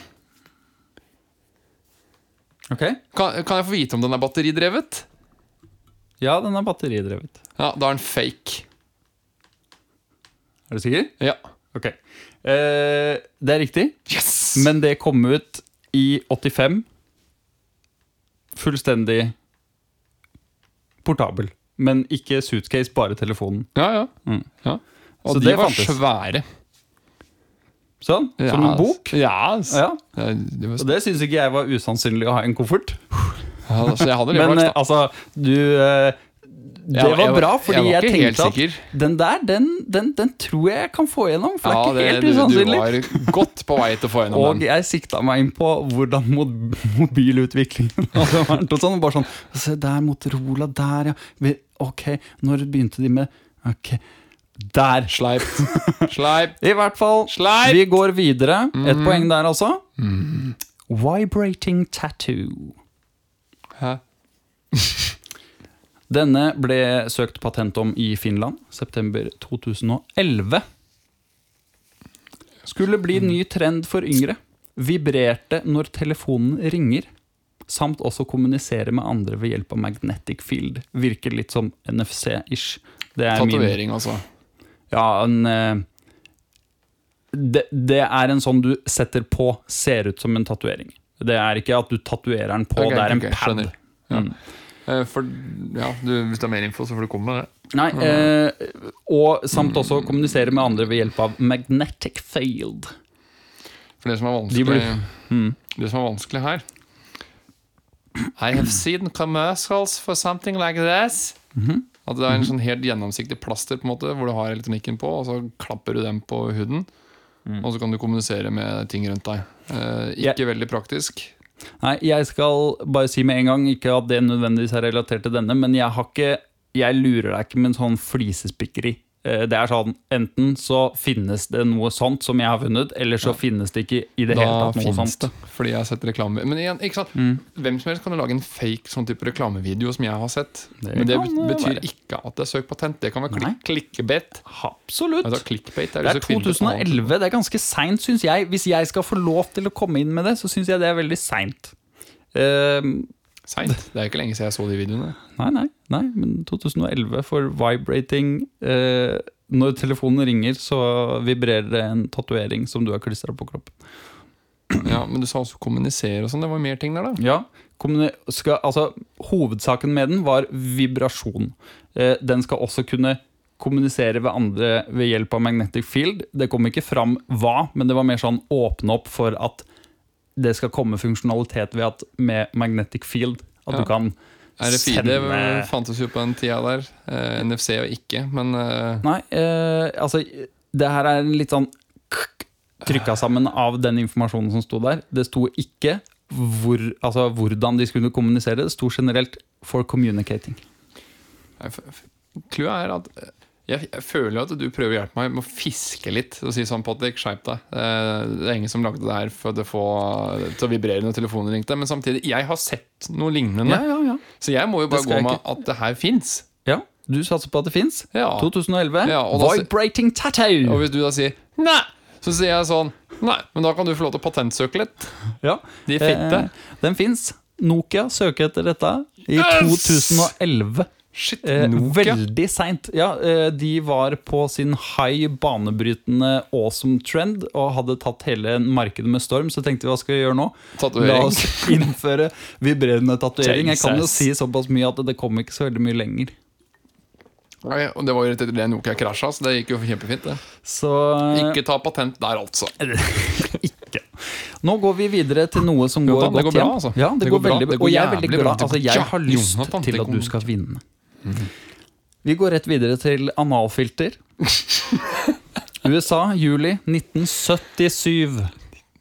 Ok. Kan, kan jeg få vite om den er batteridrevet? Ja, den er batteridrevet. Ja, da er den fake. Er du sikker? Ja. Ok. Eh, det er riktig, Yes! men det kom ut i 85. Fullstendig portabel. Men ikke suitcase, bare telefonen. Ja, ja. Mm. ja. Og Så de det var fantes. svære. Sånn, som en bok. Yes. Ja, Ja, det var, Og det syns ikke jeg var usannsynlig å ha en koffert. ja, altså, Men levert, eh, altså, du eh, Det var jeg- bra, fordi jeg jeg, var tenkte at sikker. den der, den, den, den tror jeg jeg kan få gjennom. For Ja, det er ikke helt usannsynlig. du var godt på vei til å få gjennom Og den. jeg sikta meg inn på hvordan mo- mobilutviklingen hadde vært. Og sånn, bare sånn Se der, Motorola, der, ja. Ok, når begynte de med Ok, der. Sleipt. Sleipt. I hvert fall, Sleipt. vi går videre. Et poeng der, altså. Vibrating tattoo. Hæ? Denne ble søkt patent om i Finland, september 2011. Skulle bli ny trend for yngre. Vibrerte når telefonen ringer. Samt også kommunisere med andre ved hjelp av magnetic field. Virker litt som NFC-ish. Det er Tatovering, altså. Ja, en eh, det, det er en sånn du setter på, ser ut som en tatovering. Det er ikke at du tatoverer den på, okay, det er en okay, pad. Ja. Mm. Eh, For, ja, du, hvis det er mer info, så får du komme med det. Nei, eh, og samt også kommunisere med andre ved hjelp av magnetic failed. For det som er De vanskelig, blir- Mm. det som er vanskelig her I have seen commercials for something like this. Mhm. At det er en sånn helt gjennomsiktig plaster på en måte hvor du har elektronikken på, og så klapper du den på huden. Mm. Og så kan du kommunisere med ting rundt deg. Eh, ikke veldig praktisk. Nei, jeg skal bare si med en gang, ikke at det nødvendigvis er relatert til denne, men jeg har ikke Jeg lurer deg ikke med en sånn flisespikkeri. Eh, Det er sånn, Enten så finnes det noe sånt som jeg har funnet, eller så finnes det ikke i det Da hele tatt noe sånt. det, fordi jeg har sett reklame. Men igjen, ikke sant? Mm. hvem som helst kan lage en fake sånn type reklamevideo som jeg har sett. Det Men det betyr være. ikke at det er søkt patent. Det kan være klik klikkebet. Absolutt. Altså, er, Det er hvis du finner på noe annet. 2011. Det er ganske seint, syns jeg. Hvis jeg skal få lov til å komme inn med det, så syns jeg det er veldig seint. Uh, Seint. Det er ikke lenge siden jeg så de videoene. nei, nei, nei, men 2011 for vibrating eh, Når telefonen ringer, så vibrerer det en tatovering som du har klistra på kroppen. Ja, Men du sa også kommunisere og sånn. Det var mer ting der, da. Ja, skal, altså, Hovedsaken med den var vibrasjon. Eh, den skal også kunne kommunisere ved andre ved hjelp av magnetic field. Det kom ikke fram hva, men det var mer sånn åpne opp for at det skal komme funksjonalitet ved at med magnetic field at Ja. du kan RFID sende fantes jo på den tida der. Eh, NFC og ikke, men eh, Nei, eh, altså Det her er litt sånn trykka sammen av den informasjonen som sto der. Det sto ikke hvor, altså, hvordan de skulle kommunisere. Det sto generelt 'for communicating'. Clouet er at eh, jeg, jeg føler jo at du prøver å hjelpe meg med å fiske litt og si sånn Patrick, skjerp deg. Eh, Det er ingen som lagde det her for å få til å vibrere når telefonen ringte. Men samtidig, jeg har sett noe lignende. ja, ja. Så jeg må jo bare gå med med at det her fins. Ja, du satser på at det fins. Ja. 2011. Ja, tattoo! Og hvis du da sier nei, så sier jeg sånn Nei, men da kan du få lov til å patentsøke litt. Ja. De fitte. Eh, den fins. Nokia søker etter dette i Yes! 2011. Shit, Eh, Nokia. veldig seint. Ja, eh, de var på sin high banebrytende awesome trend og hadde tatt hele markedet med storm. Så tenkte vi hva skal vi gjøre nå? La oss innføre vibrerende tatovering. Jeg kan jo si såpass mye at det kom ikke så veldig mye lenger. Nei, Og det var jo rett etter det Nokia krasja, så det gikk jo kjempefint. det Så Ikke ta patent der, altså. ikke. Nå går vi videre til noe som går Jonathan, godt går bra, hjem. altså. Ja, det, Det går, går veldig bra. Og jeg er veldig glad. Altså, jeg har lyst Jonathan, til at du skal vinne. Vi går rett videre til analfilter. USA, juli 1977.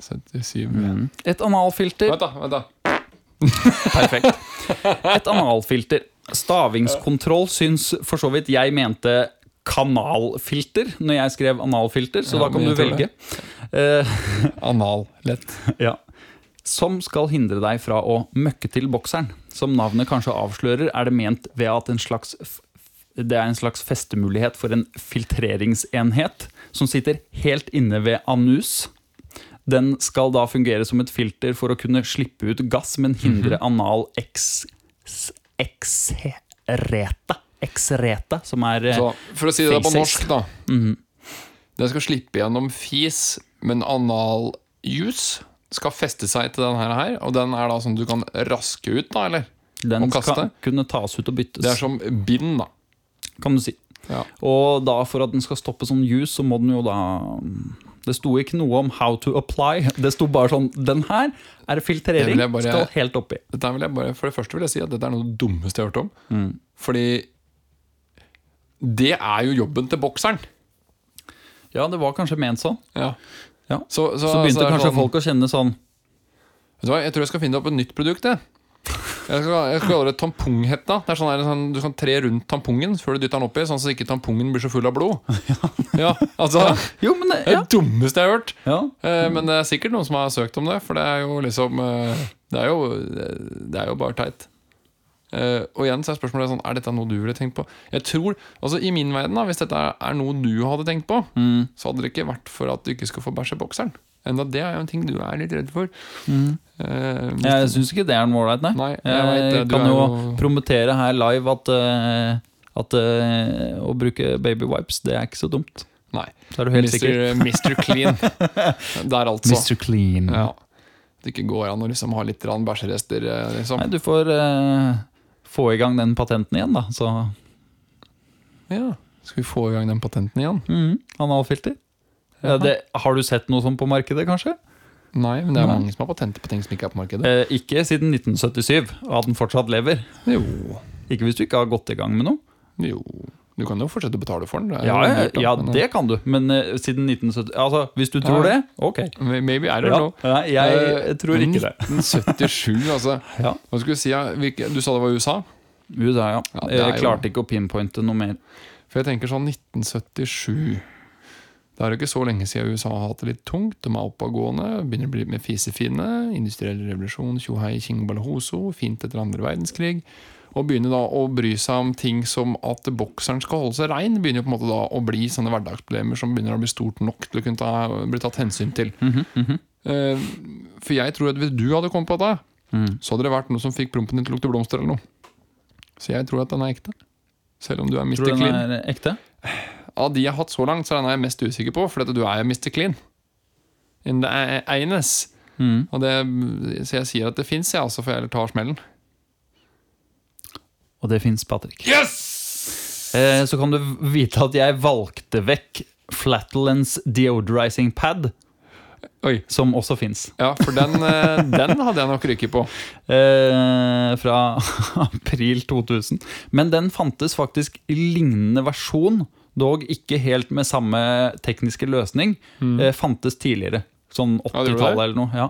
77 Et analfilter Vent, da. vent da Perfekt. Et analfilter. Stavingskontroll syns for så vidt jeg mente kanalfilter når jeg skrev analfilter, så Ja, da kan du velge. Eh, Anal. Lett. ja. Som skal hindre deg fra å møkke til bokseren. Som navnet kanskje avslører, er det ment ved at en slags det er en slags festemulighet for en filtreringsenhet som sitter helt inne ved anus. Den skal da fungere som et filter for å kunne slippe ut gass, men hindre anal eks... Eksrete. Eksrete, som er eh, Så for å si det på norsk, da. Mhm. Den skal slippe gjennom fis, men analjus skal feste seg til denne her. Og den er da sånn du kan raske ut, da, eller? Den kaste. skal kunne tas ut og byttes, Det er som bind, da. kan du si. Ja. Og da for at den skal stoppe sånn ljus så må den jo da Det sto ikke noe om how to apply. Det sto bare sånn Den her er filtrering. bare- Skal helt oppi. Dette vil jeg bare, for det første vil jeg si at dette er noe av det dummeste jeg har hørt om. Mm. Fordi det er jo jobben til bokseren. Ja, det var kanskje ment sånn. Ja. Ja. Så, så, Så begynte det er kanskje sånn- folk å kjenne sånn Vet du hva, Jeg tror jeg skal finne opp et nytt produkt. Jeg, jeg skal, jeg skal kalle det tamponghetta. Det er sånn, her, sånn, Du kan tre rundt tampongen før du dytter den oppi, sånn at ikke tampongen blir så full av blod. Ja, altså Jo, men det, Det er det dummeste jeg har hørt. ja. Eh, Men det er sikkert noen som har søkt om det, for det er jo liksom eh, Det er jo, det er jo bare teit. Eh, og igjen så er spørsmålet sånn Er dette noe du ville tenkt på? Jeg tror, altså I min verden, da hvis dette er noe du hadde tenkt på, Mm. så hadde det ikke vært for at du ikke skulle få bæsje bokseren. Enda det er jo en ting du er litt redd for. Mm. Uh, Jeg syns ikke det er noe ålreit, nei. Nei, jeg vet jeg kan jo jo- promotere her live at, uh, at å bruke baby wipes, det er ikke så dumt. Nei. Så er du helt sikker. Mr. Mr. Clean. Der, altså. Clean. Ja. Det ikke går an å liksom ha litt bæsjerester. Liksom. Nei, du får få i gang den patenten igjen, da. Så Ja. Skal vi få i gang den patenten igjen? mm, analfilter. Ja, det, har du sett noe sånt på markedet, kanskje? Nei, men det er Nei. mange som har patenter på ting som ikke er på markedet. Eh, ikke siden 1977, og at den fortsatt lever. Jo. Ikke hvis du ikke har gått i gang med noe. jo. Du kan jo fortsette å betale for den. Det Ja, dyrt, ja det kan du, men uh, siden 1970 Altså, hvis du tror Ja. det, ok. eh, Maybe, I don't Ja, know. ja, jeg jeg tror ikke det. 1977, altså. Ja. Hva skulle du si? du sa det var USA? USA, ja. Ja, jeg klarte jo- ikke å pinpointe noe mer. For jeg tenker sånn 1977 Det er jo ikke så lenge siden USA har hatt det litt tungt. De er oppadgående, begynner å bli litt mer fisefine. Industriell revolusjon, tjohei, tjingbalhoso, fint etter andre verdenskrig. Og begynner da å bry seg om ting som at bokseren skal holde seg rein. Begynner jo på en måte da å bli sånne hverdagsproblemer som begynner å bli stort nok til å kunne ta, bli tatt hensyn til. Eh, For jeg tror at hvis du hadde kommet på dette, Mm. så hadde det vært noe som fikk prompen din til å lukte blomster eller noe. Så jeg tror at den er ekte. Selv om du er Mr. Clean. Tror du den er ekte? Av de jeg har hatt så langt, så er den jeg mest usikker på, for du er jo Mr. Clean. In the eines. Mm. Og det, så jeg sier at det fins, jeg, altså, for jeg tar smellen. Og det fins, Patrick. Yes! Eh, så kan du vite at jeg valgte vekk Flatlands deodorizing pad, Oi. som også fins. Ja, for den, eh, den hadde jeg nok ryket på. Eh, fra april 2000. Men den fantes faktisk i lignende versjon, dog ikke helt med samme tekniske løsning. Eh, fantes tidligere. Sånn Mm. Ja, det gjorde 80-tallet eller noe. Ja.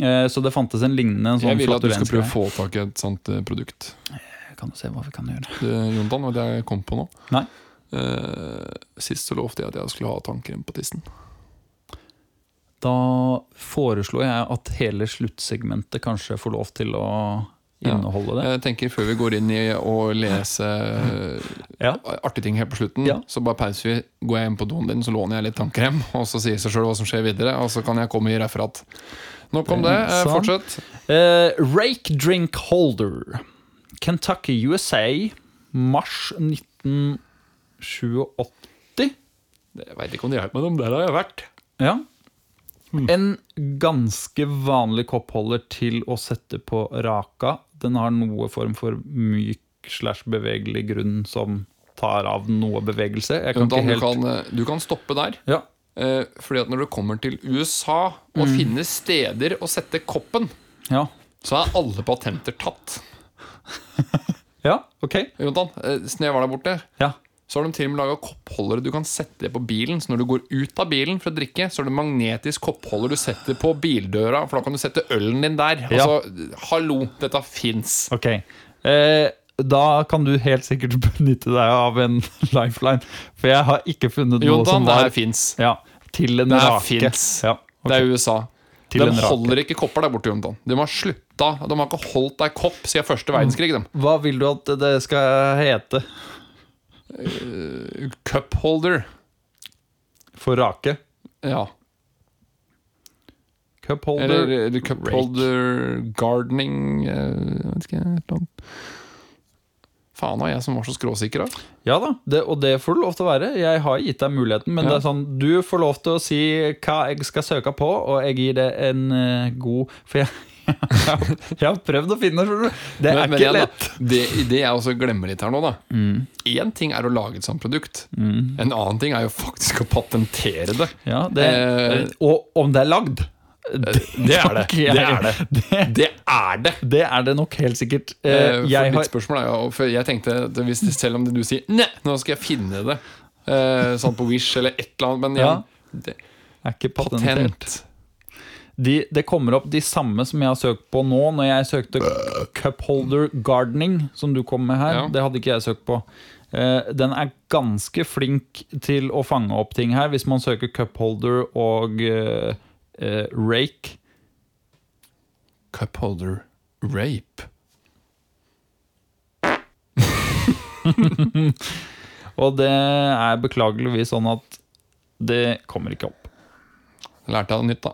Eh, så det fantes en lignende en sånn Jeg vil at du skal prøve å få tak i et sånt produkt. Kan se hva vi kan gjøre. Det, Jontan, hva det jeg kom på nå. Nei. Uh, sist så lovte jeg at jeg skulle ha tannkrem på tissen. Da foreslo jeg at hele sluttsegmentet kanskje får lov til å inneholde det. Jeg tenker Før vi går inn i å lese Ja. artige ting helt på slutten, Ja. så bare pauser vi. Går jeg inn på doen din, så låner jeg litt tannkrem, og så sier seg sjøl hva som skjer videre, og så kan jeg komme i referat. Nok om det. Eh, fortsett. Uh, Rake Drink Holder. Kentucky, USA. Mars 1987. Jeg veit ikke om det hjelper, men der har jeg vært. Ja. En ganske vanlig koppholder til å sette på raka. Den har noe form for myk slash bevegelig grunn som tar av noe bevegelse. Kan da, ikke du, kan, eh, du kan stoppe der. Ja. Eh, fordi at når du kommer til USA og Mm. finner steder å sette koppen, Ja. så er alle patenter tatt. ja, ok. Jontan, eh, jeg var der borte, Ja. så har de til og med laga koppholdere du kan sette det på bilen. Så når du går ut av bilen for å drikke, så er det magnetisk koppholder du setter på bildøra, for da kan du sette ølen din der. Ja. Altså, hallo, dette fins. Ok. Eh, da kan du helt sikkert benytte deg av en lifeline. For jeg har ikke funnet noe Jonathan, som det her fins. ja, til en Det her fins. Ja, okay. Det er USA. Til de en rake. holder ikke kopper der borte, Jonathan. De har slutta. De har ikke holdt ei kopp siden første verdenskrig. Dem. Hva vil du at det skal hete Cupholder. for rake? Ja. Cupholder? Eller, eller cupholder gardening uh, vet ikke, et eller annet. Faen av jeg som var så skråsikker, av. Ja da, det, og det får du lov til å være. Jeg har gitt deg muligheten, men Ja. det er sånn, du får lov til å si hva jeg skal søke på, og jeg gir det en uh, god For jeg, jeg har prøvd å finne det. Det er Men- men ikke lett. da. Det, det jeg også glemmer litt her nå, da. Én ting er å lage et sånt produkt. En annen ting er jo faktisk å patentere det. Ja, det, Eh, og om det er lagd Det er det. Det er det. det. Er det! Det er det nok helt sikkert. Eh, Eh, jeg mitt spørsmål er jo For jeg tenkte at hvis, Selv om du sier Nei, nå skal jeg finne det eh, Sånn på Wish eller et eller annet Men igjen, det, er ikke patentert. patent De, det kommer opp de samme som jeg har søkt på nå, når jeg søkte Cupholder Gardening, som du kom med her. Ja. Det hadde ikke jeg søkt på. Eh, den er ganske flink til å fange opp ting her, hvis man søker cupholder og eh, rake. Cupholder rape Og det er beklageligvis sånn at det kommer ikke opp. Lærte jeg noe nytt da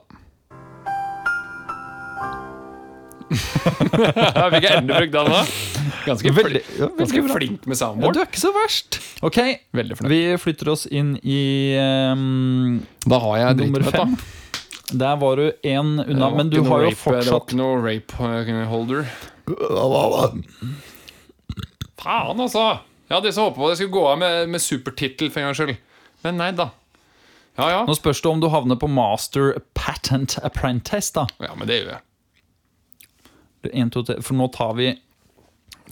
fikk jeg endelig brukt den da Ganske, Veldig- ja, ganske flink med Ja, soundboard du er ikke så verst. Ok, vi flytter oss inn i um, Da har jeg nummer dritt med fem. da Der var du én unna, men du har jo rape- Det var fortsatt ikke noe rape holder Faen altså! Jeg hadde så håpet på at jeg skulle gå av med, med supertittel for en gangs skyld. Men nei da. Ja, ja. Nå spørs det om du havner på Master Patent Apprentice, da. Ja, men det gjør jeg. En, to, tre, for nå tar vi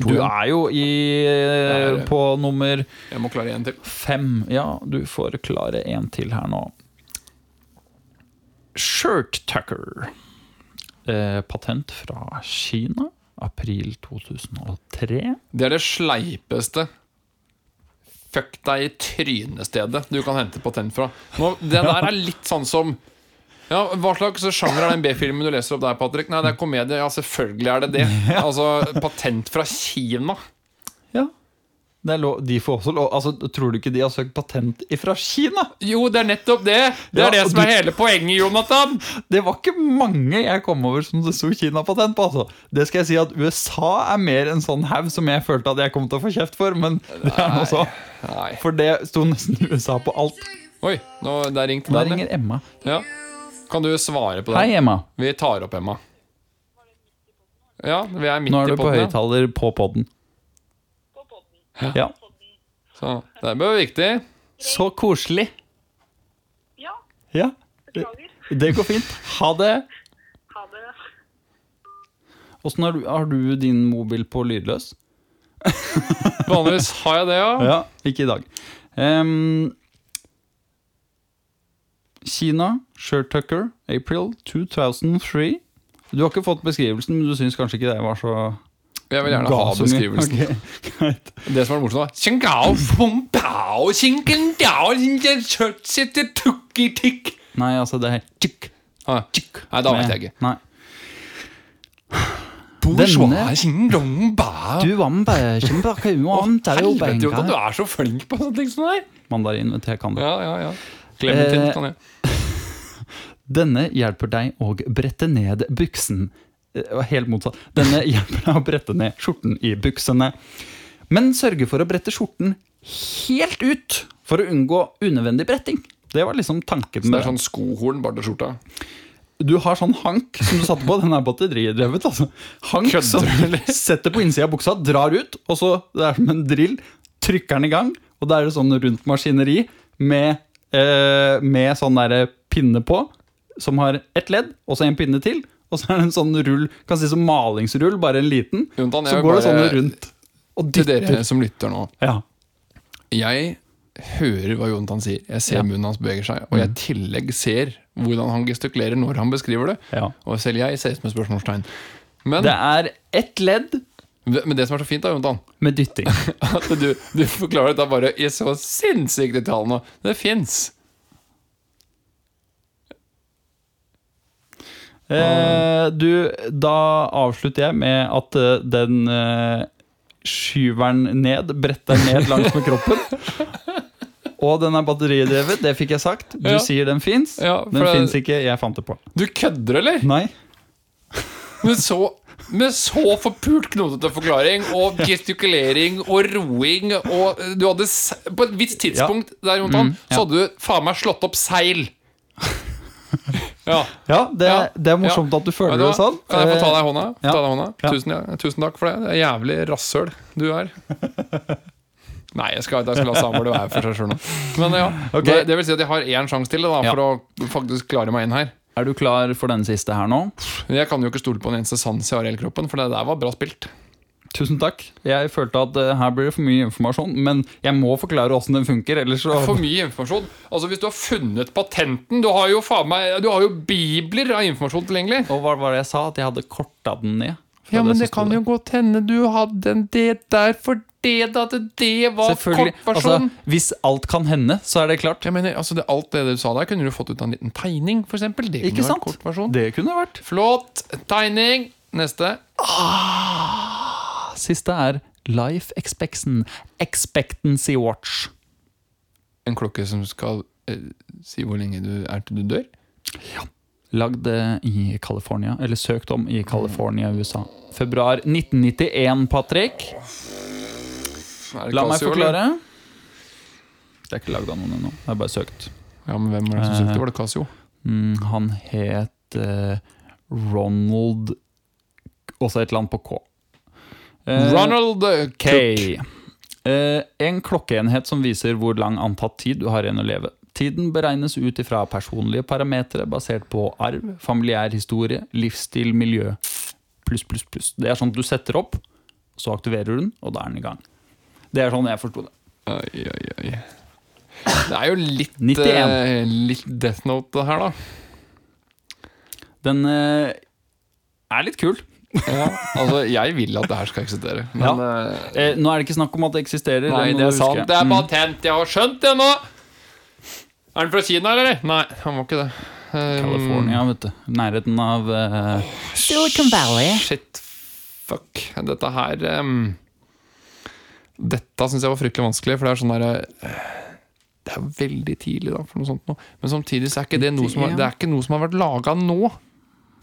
Du er jo i, er på nummer Jeg må klare en til. fem. Ja, du får klare en til her nå. Shirt tucker. Eh, patent fra Kina. April 2003. Det er det sleipeste Fuck deg i trynestedet du kan hente patent fra. Nå, det der er litt sånn som ja, Hva slags sjanger er den B-filmen du leser opp der, Patrick? Nei, det er komedie. Ja, selvfølgelig er det det. Altså, Patent fra Kina. Ja. Det er lov, de får også lov Altså, Tror du ikke de har søkt patent ifra Kina? Jo, det er nettopp det! Det Ja, er det som er du- hele poenget, Jonathan! Det var ikke mange jeg kom over som det sto Kina-patent på. altså. Det skal jeg si at USA er mer en sånn haug som jeg følte at jeg kom til å få kjeft for. Men det er noe så. For det sto nesten USA på alt. Oi, nå, der ringte den. Der ringer Emma. Ja. Kan du svare på det? Hei. Emma. Vi tar opp Emma. Ja, vi er midt Nå er du på podden. høyttaler på poden. Ja. Så det blir viktig. Så koselig. Ja, Ja, beklager. det går fint. Ha det. Ha det. Åssen har, du- har du din mobil på lydløs? Vanligvis har jeg det, ja. Ja, ikke i dag. Um, Kina, Shirtucker, April 2003. Du har ikke fått beskrivelsen, men du syns kanskje ikke det var så Jeg vil gjerne ha beskrivelsen. Okay. Det som er morsomt, var. Nei, altså, det er tjukk. Ah, Nei, da vet jeg ikke. Nei. Ba. Du Vet jo at du er så flink på sånne ting som det her. Mandarin, vet du, jeg kan det. Ja, ja, ja. Clementine kan jeg. Denne hjelper deg å brette ned buksen. Eh, Helt motsatt. Denne hjelper deg å brette ned skjorten i buksene. Men sørge for å brette skjorten helt ut for å unngå unødvendig bretting. Det var liksom tanken Så Det er sånn skohorn bare til skjorta. Du har sånn hank som du satte på. Den er batteridrevet. Altså. Hank Kødder som setter på innsida av buksa, drar ut, og så det er som en drill. Trykker den i gang, og da er det sånn rundt maskineri med eh, med sånn derre pinne på, som har ett ledd, og så en pinne til. Og så er det en sånn rull, kan si som malingsrull, bare en liten. Jontan, Så går det sånn rundt og Til dere som lytter nå. Ja. Jeg hører hva Jontan sier. Jeg ser Ja. Mm. munnen hans beveger seg. Og jeg i tillegg ser hvordan han gestikulerer når han beskriver det. Ja. Og selv jeg ser ut som et spørsmålstegn. Men Det det, er ett ledd men det som er så fint, da, Jontan, med dytting. at du, du forklarer dette bare i så sinnssykt detalj nå. Det fins. Eh, du, da avslutter jeg med at eh, den eh, skyver den ned, bretter ned langs med kroppen. Og den er batteridrevet, det fikk jeg sagt. Du Ja. sier den fins. Ja, den det- fins ikke, jeg fant det på. Du kødder, eller? Nei. Med så, med så forpult knotete forklaring og gestikulering og roing og eh, du hadde På et visst tidspunkt der, Jontan, Mm, ja. så hadde du faen meg slått opp seil. Ja. Ja, det, Ja. det er morsomt Ja. at du føler det sånn. Kan jeg få ta deg i hånda? Ta deg hånda? Tusen, ja. Tusen takk for det. Det er jævlig rasshøl du er. Nei, jeg skal, skal la samer være for seg sjøl nå. Men ja, okay. det, det vil si at jeg har én sjanse til da, for å faktisk klare meg inn her. Er du klar for den siste her nå? Jeg kan jo ikke stole på en eneste sans jeg har i hele kroppen, for det der var bra spilt. Tusen takk. Jeg følte at uh, her blir det for mye informasjon, men jeg må forklare åssen den funker. Så For mye informasjon. Altså Hvis du har funnet patenten Du har jo faen meg Du har jo bibler av informasjon tilgjengelig. Og hva var det jeg sa? At jeg hadde korta den ned? Ja, men som det kan jo godt hende du hadde en det der for det da at det var Selvfølgelig. Altså, hvis alt kan hende, så er det klart. Jeg mener, altså det, Alt det du sa der, kunne du fått ut av en liten tegning, for eksempel. Det kunne Ikke vært sant? kortversjon. Det kunne vært. Flott. Tegning. Neste. Siste er Life expectancy, Watch. En klokke som skal eh, si hvor lenge du er til du dør. Lagd eh, i California, eller søkt om i California, USA. Februar 1991, Patrick. La meg forklare. Det er ikke lagd av noen ennå. Det er bare søkt. Ja, men Hvem var det som søkte? Var det Casio? Mm, han het eh, Ronald Også et eller annet på K. Eh, Ronald K. Eh, en klokkeenhet som viser hvor lang antatt tid du har igjen å leve. Tiden beregnes ut ifra personlige parametere basert på arv, familiær historie, livsstil, miljø. Pluss, pluss, pluss. Det er sånn at du setter opp, så aktiverer du den, og da er den i gang. Det er sånn jeg forsto det. Oi, oi, oi. Det er jo litt, 91. eh, litt Death Note her, da. Den eh, er litt kul. Ja, altså, jeg vil at det her skal eksistere. Men ja. Eh, nå er det ikke snakk om at det eksisterer. Nei, må det er sant. Det er Mm. patent. Jeg har skjønt det nå! Er den fra Kina, eller? Nei, han var ikke det. Um, California, vet du. Nærheten av uh, Silicon Valley. Shit, fuck. Dette her um, Dette syns jeg var fryktelig vanskelig, for det er sånn derre Det er veldig tidlig, da, for noe sånt noe. Men samtidig så er ikke det noe som har, det er ikke noe som har vært laga nå.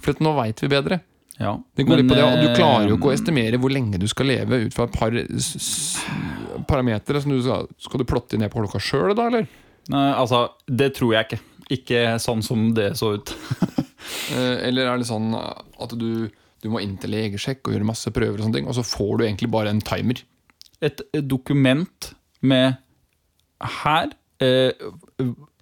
For nå veit vi bedre. Ja. Det går litt på det, og Du eh, klarer jo ikke å estimere hvor lenge du skal leve ut fra et par parametere. Skal, skal du plotte ned på klokka sjøl, da, eller? Nei, altså, det tror jeg ikke. Ikke sånn som det så ut. Eh, Eller er det sånn at du, du må inn til legesjekk og gjøre masse prøver, og sånne ting, og så får du egentlig bare en timer? Et dokument med her eh,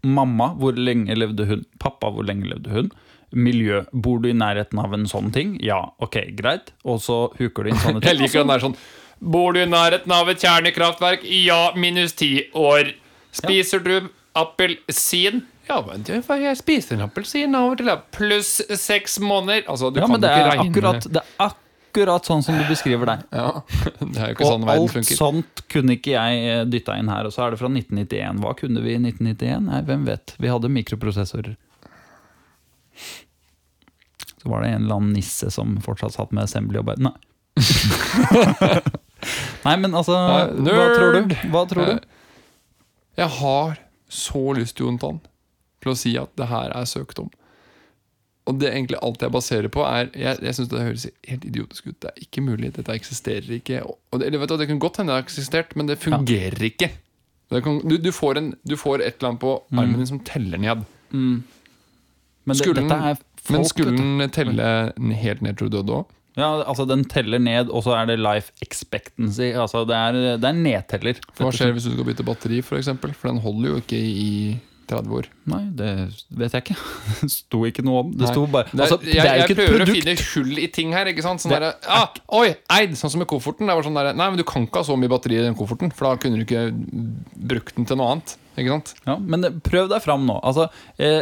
Mamma, hvor lenge levde hun? Pappa, hvor lenge levde hun? Miljø. Bor du i nærheten av en sånn ting? Ja, ok, greit. Og så huker du inn sånne ting. Jeg liker den der sånn Bor du i nærheten av et kjernekraftverk? Ja, minus ti år. Spiser du appelsin? Ja, men du, jeg spiser en appelsin av og til. Pluss seks måneder. Altså, du Ja, kan men det ikke er, regne akkurat, det er akkurat sånn som du beskriver der. Ja, Det er jo ikke Og sånn verden funker. alt sånt kunne ikke jeg dytta inn her. Og så er det fra 1991. Hva kunne vi i 1991? Nei, hvem vet. Vi hadde mikroprosessorer. Så var det en eller annen nisse som fortsatt satt med assembly og bare Nei. Nei, men altså Nei, Hva tror du? Hva tror du? Jeg har så lyst, Jontan, til å si at det her er søkt om. Og det er egentlig alt jeg baserer på, er Jeg, jeg synes det høres helt idiotisk ut. Det er ikke mulig. Dette eksisterer ikke. Og det, eller vet du, det kan godt hende det har eksistert, men det fungerer ikke. Det kan, du, du, får en, du får et eller annet på armen din som teller ned. Men det, Skulle den- Men skulle den telle helt ned til du òg? Ja, altså Den teller ned, og så er det life expectancy. Altså Det er, det er nedteller. Hva skjer hvis du skal bytte batteri, f.eks.? For, eksempel? for den holder jo ikke i 30 år. Nei, det vet jeg ikke. Det sto ikke noe om. Det sto bare altså, jeg, det er jo jeg et prøver å finne hull i ting her. ikke sant? Sånn der, ah, Oi, eid! Sånn som med kofferten. Det var sånn der, Nei, men du kan ikke ha så mye batteri i den kofferten, for da kunne du ikke brukt den til noe annet. Ikke sant? Ja, men eh, prøv deg fram nå. Altså, eh,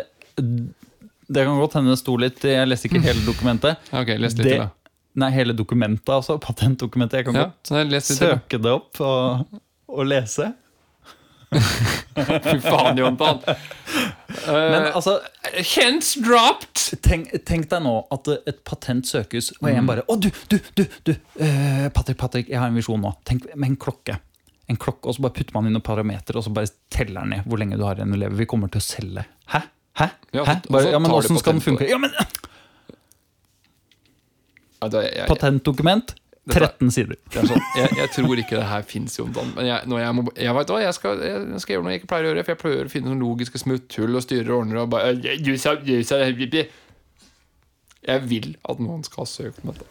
det kan godt hende det sto litt Jeg leste ikke hele dokumentet. Ok, les litt Det, da. nei, hele dokumentet, altså. Patentdokumentet. Jeg kan Ja, godt jeg søke det opp og, og lese. Fy faen, Jontan. Men Uh, altså, Hens dropped! tenk, tenk deg nå at eh, et patent søkes, og Mm. en bare Å, du, du, du, du uh, Patrick, Patrick, jeg har en visjon nå. Tenk med en klokke. En klokke, Og så bare putter man inn noen parametere, og så bare teller den ned hvor lenge du har igjen å leve. Vi kommer til å selge. Hæ? Hæ? Ja, Hæ? Bare, ja, men åssen skal den funke? Ja, men Patentdokument, 13 sider. er sånn, jeg, jeg tror ikke det her fins, Jontan. Men jeg, jeg, må, jeg vet å, jeg skal, jeg skal gjøre noe jeg ikke pleier å gjøre. For jeg prøver å finne noen logiske smutthull og styrer og ordner og bare «Jeg- vil at noen skal ha søkt om dette.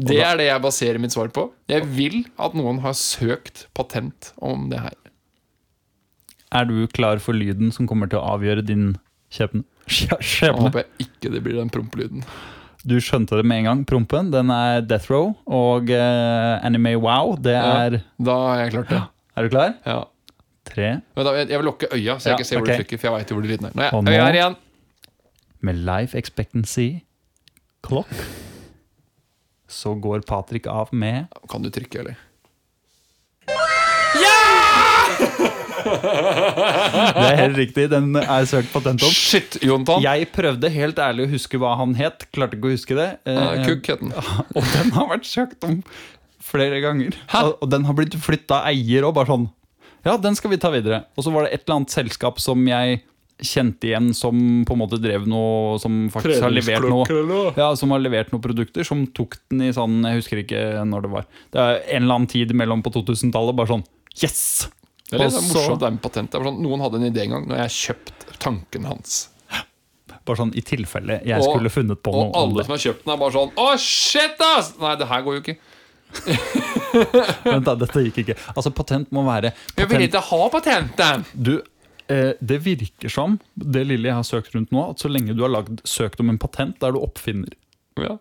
Det er det jeg baserer mitt svar på. Jeg vil at noen har søkt patent om det her. Er du klar for lyden som kommer til å avgjøre din skjebne? Jeg skjebne? håper jeg ikke det blir den prompelyden. Du skjønte det med en gang. Prompen den er Death Row, og eh, Anime Wow, det er Da har jeg klart det. Er du klar? Ja. Tre. Men da, jeg jeg vil lukke øya, så jeg Ja, ikke ser hvor okay. du trykker. For jeg vet jo hvor du er. Nå er Og øya nå- her igjen. Med life expectancy clock så går Patrick av med Kan du trykke, eller? Det er helt riktig, den er søkt patent om. Shit, Jontan! Jeg prøvde helt ærlig å huske hva han het. Klarte ikke å huske det. Eh, Kukk het den. Og den har vært søkt om flere ganger. Hæ? Og, og den har blitt flytta eier og bare sånn Ja, den skal vi ta videre. Og så var det et eller annet selskap som jeg kjente igjen som på en måte drev noe Som faktisk har levert noe Ja, som har levert noen produkter som tok den i sånn Jeg husker ikke når det var. Det er en eller annen tid mellom på 2000-tallet. Bare sånn Yes! Det er litt Og sånn morsomt det er med patent. Sånn, noen hadde en idé en gang når jeg kjøpte tanken hans. Bare sånn i tilfelle jeg Og- skulle funnet på Og noe Og alle som har kjøpt den, er bare sånn Å, shit, ass! Nei, det her går jo ikke. Vent da, dette gikk ikke. Altså, patent må være Jeg vil ikke ha patentet! Du, eh, det virker som, det lille jeg har søkt rundt nå, at så lenge du har lagd, søkt om en patent, da er du oppfinner. Ja.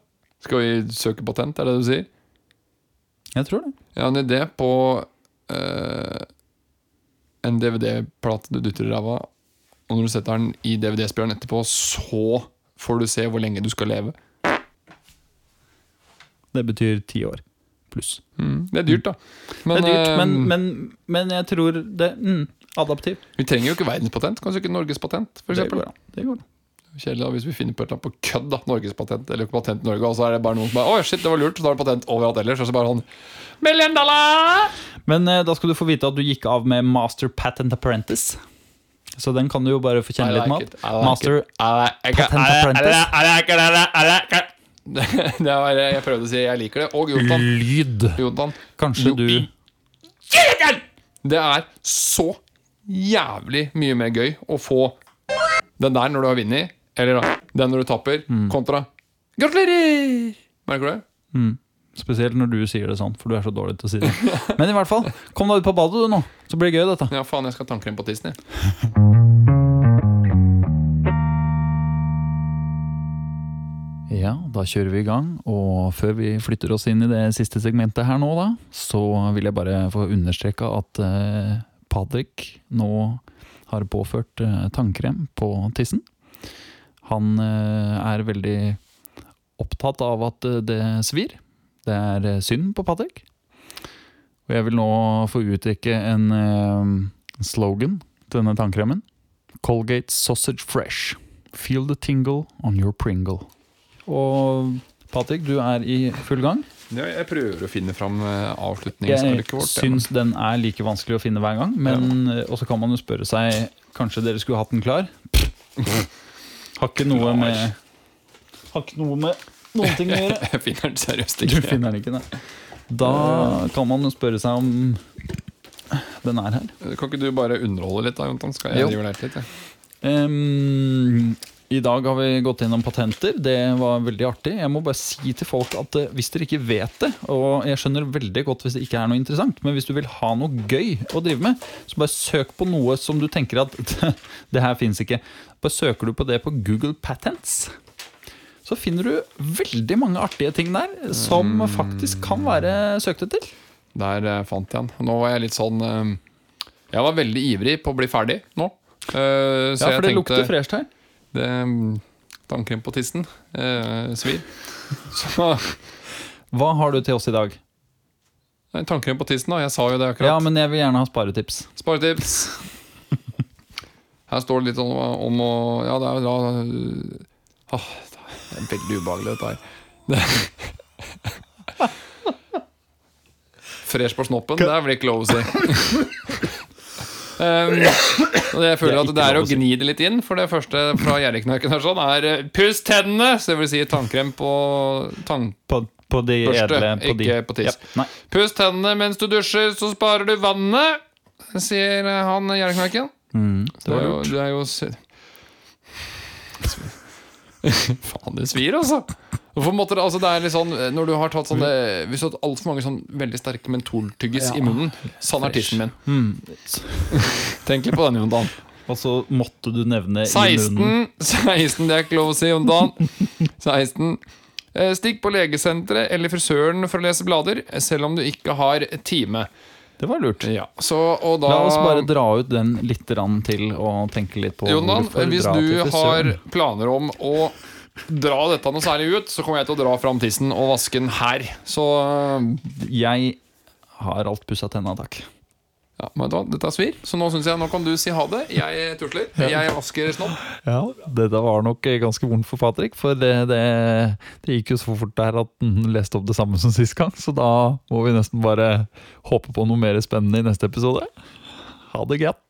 Skal vi søke patent, er det det du sier? Jeg tror det. Jeg har en idé på eh, en DVD-plate du dytter i ræva, og når du setter den i DVD-spilleren etterpå, så får du se hvor lenge du skal leve. Det betyr ti år pluss. Mm. Det er dyrt, da. Men, det er dyrt, men, eh, men, men jeg tror det mm, Adaptiv. vi trenger jo ikke verdenspatent. Kanskje ikke Norges patent, for Det går da. Det går an. Kjedelig da, hvis vi finner på et eller annet på kødd, da. Norges patent, eller patent i Norge, og så er det bare noen som bare Å, shit, det var lurt, så er det patent overalt ellers. Og så bare sånn Million dollar! Men eh, da skal du få vite at du gikk av med Master Patent Apprentice. Så den kan du jo bare få kjenne litt med. Master Patent Apprentice. Det det var det jeg prøvde å si. Jeg liker det. Og Jontan. Lyd. Jontan. Kanskje du Det er så jævlig mye mer gøy å få den der når du har vunnet, eller da, den når du taper, kontra Gratulerer! Merker du det? Spesielt når du sier det sånn, for du er så dårlig til å si det. Men i hvert fall, kom deg ut på badet du nå, så blir det gøy, dette. Ja, faen, jeg skal ha tannkrem på tissen, jeg. Ja, da kjører vi i gang. Og før vi flytter oss inn i det siste segmentet her nå, da, så vil jeg bare få understreke at eh, Patrick nå har påført eh, tannkrem på tissen. Han eh, er veldig opptatt av at eh, det svir. Det er eh, synd på Patrick. Og jeg vil nå få uttrykke en slogan til denne tannkremen. Colgate Sausage Fresh. Feel the tingle on your Pringle. Og Patrick, du er i full gang. Ja, jeg prøver å finne fram avslutningsarket vårt. Jeg syns den er like vanskelig å finne hver gang. Men ja. Og så kan man jo spørre seg Kanskje dere skulle hatt den klar? Har ikke noe med Har ikke noe med noen ting å gjøre. Jeg finner den seriøst ikke. Du finner den ikke, nei. Da kan man jo spørre seg om den er her. Kan ikke du bare underholde litt, da, Jontan? Skal jeg Jo. gjøre det litt? jeg? Ehm, I dag har vi gått gjennom patenter. Det var veldig artig. Jeg må bare si til folk at eh, hvis dere ikke vet det, og jeg skjønner veldig godt hvis det ikke er noe interessant, men hvis du vil ha noe gøy å drive med, så bare søk på noe som du tenker at det her fins ikke. Bare søker du på det på Google Patents. Så finner du veldig mange artige ting der som faktisk kan være søkt etter. Der eh, fant jeg den. Nå var jeg litt sånn eh, Jeg var veldig ivrig på å bli ferdig nå. Så Ja, for det tenkte lukter fresht her. Det, mm, Tannkrem på tissen eh, svir. Så Hva har du til oss i dag? Tannkrem på tissen, da. Jeg sa jo det akkurat. Ja, men jeg vil gjerne ha sparetips. Sparetips. Her står det litt om, om å Ja, det er da Åh, Det er veldig ubehagelig, dette her. Fresh på snoppen, det er vel ikke lov å si. Um, og jeg føler at det er å gni det litt inn. For det første fra gjerrigknarken her sånn er eh, puss tennene! Så det vil si tannkrem på tann... På, på de Børste, edle på de. ikke på tiss. Ja. Puss tennene mens du dusjer, så sparer du vannet, sier eh, han gjerrigknarken. Mm, det Det er jo, det er jo Faen, det svir, altså. Det, altså det er litt sånn eh, Når du har tatt sånne Hvis du har hatt altfor mange sånn veldig sterke mentoltyggis i munnen, sånn er tissen min. Mm. Tenk litt på den, Jon Dan. Og så måtte du nevne i munnen 16, 16, det er ikke lov å si, Jon Dan. 16. eh, Stikk på legesenteret eller frisøren for å lese blader, selv om du ikke har time. Det var lurt. Ja, så, og da La oss bare dra ut den litt til og tenke litt på Jonan, hvis du har planer om å dra dette noe særlig ut, så kommer jeg til å dra fram tissen og vaske den her. Så Jeg har alt pussa tenna, takk. ja, men da, dette svir. Så nå syns jeg nå kan du si ha det. Jeg tusler. Jeg vasker snobb. Ja, dette var nok ganske vondt for Patrick, for det, det, det gikk jo så fort der at han leste opp det samme som sist gang, så da må vi nesten bare håpe på noe mer spennende i neste episode. Ha det godt.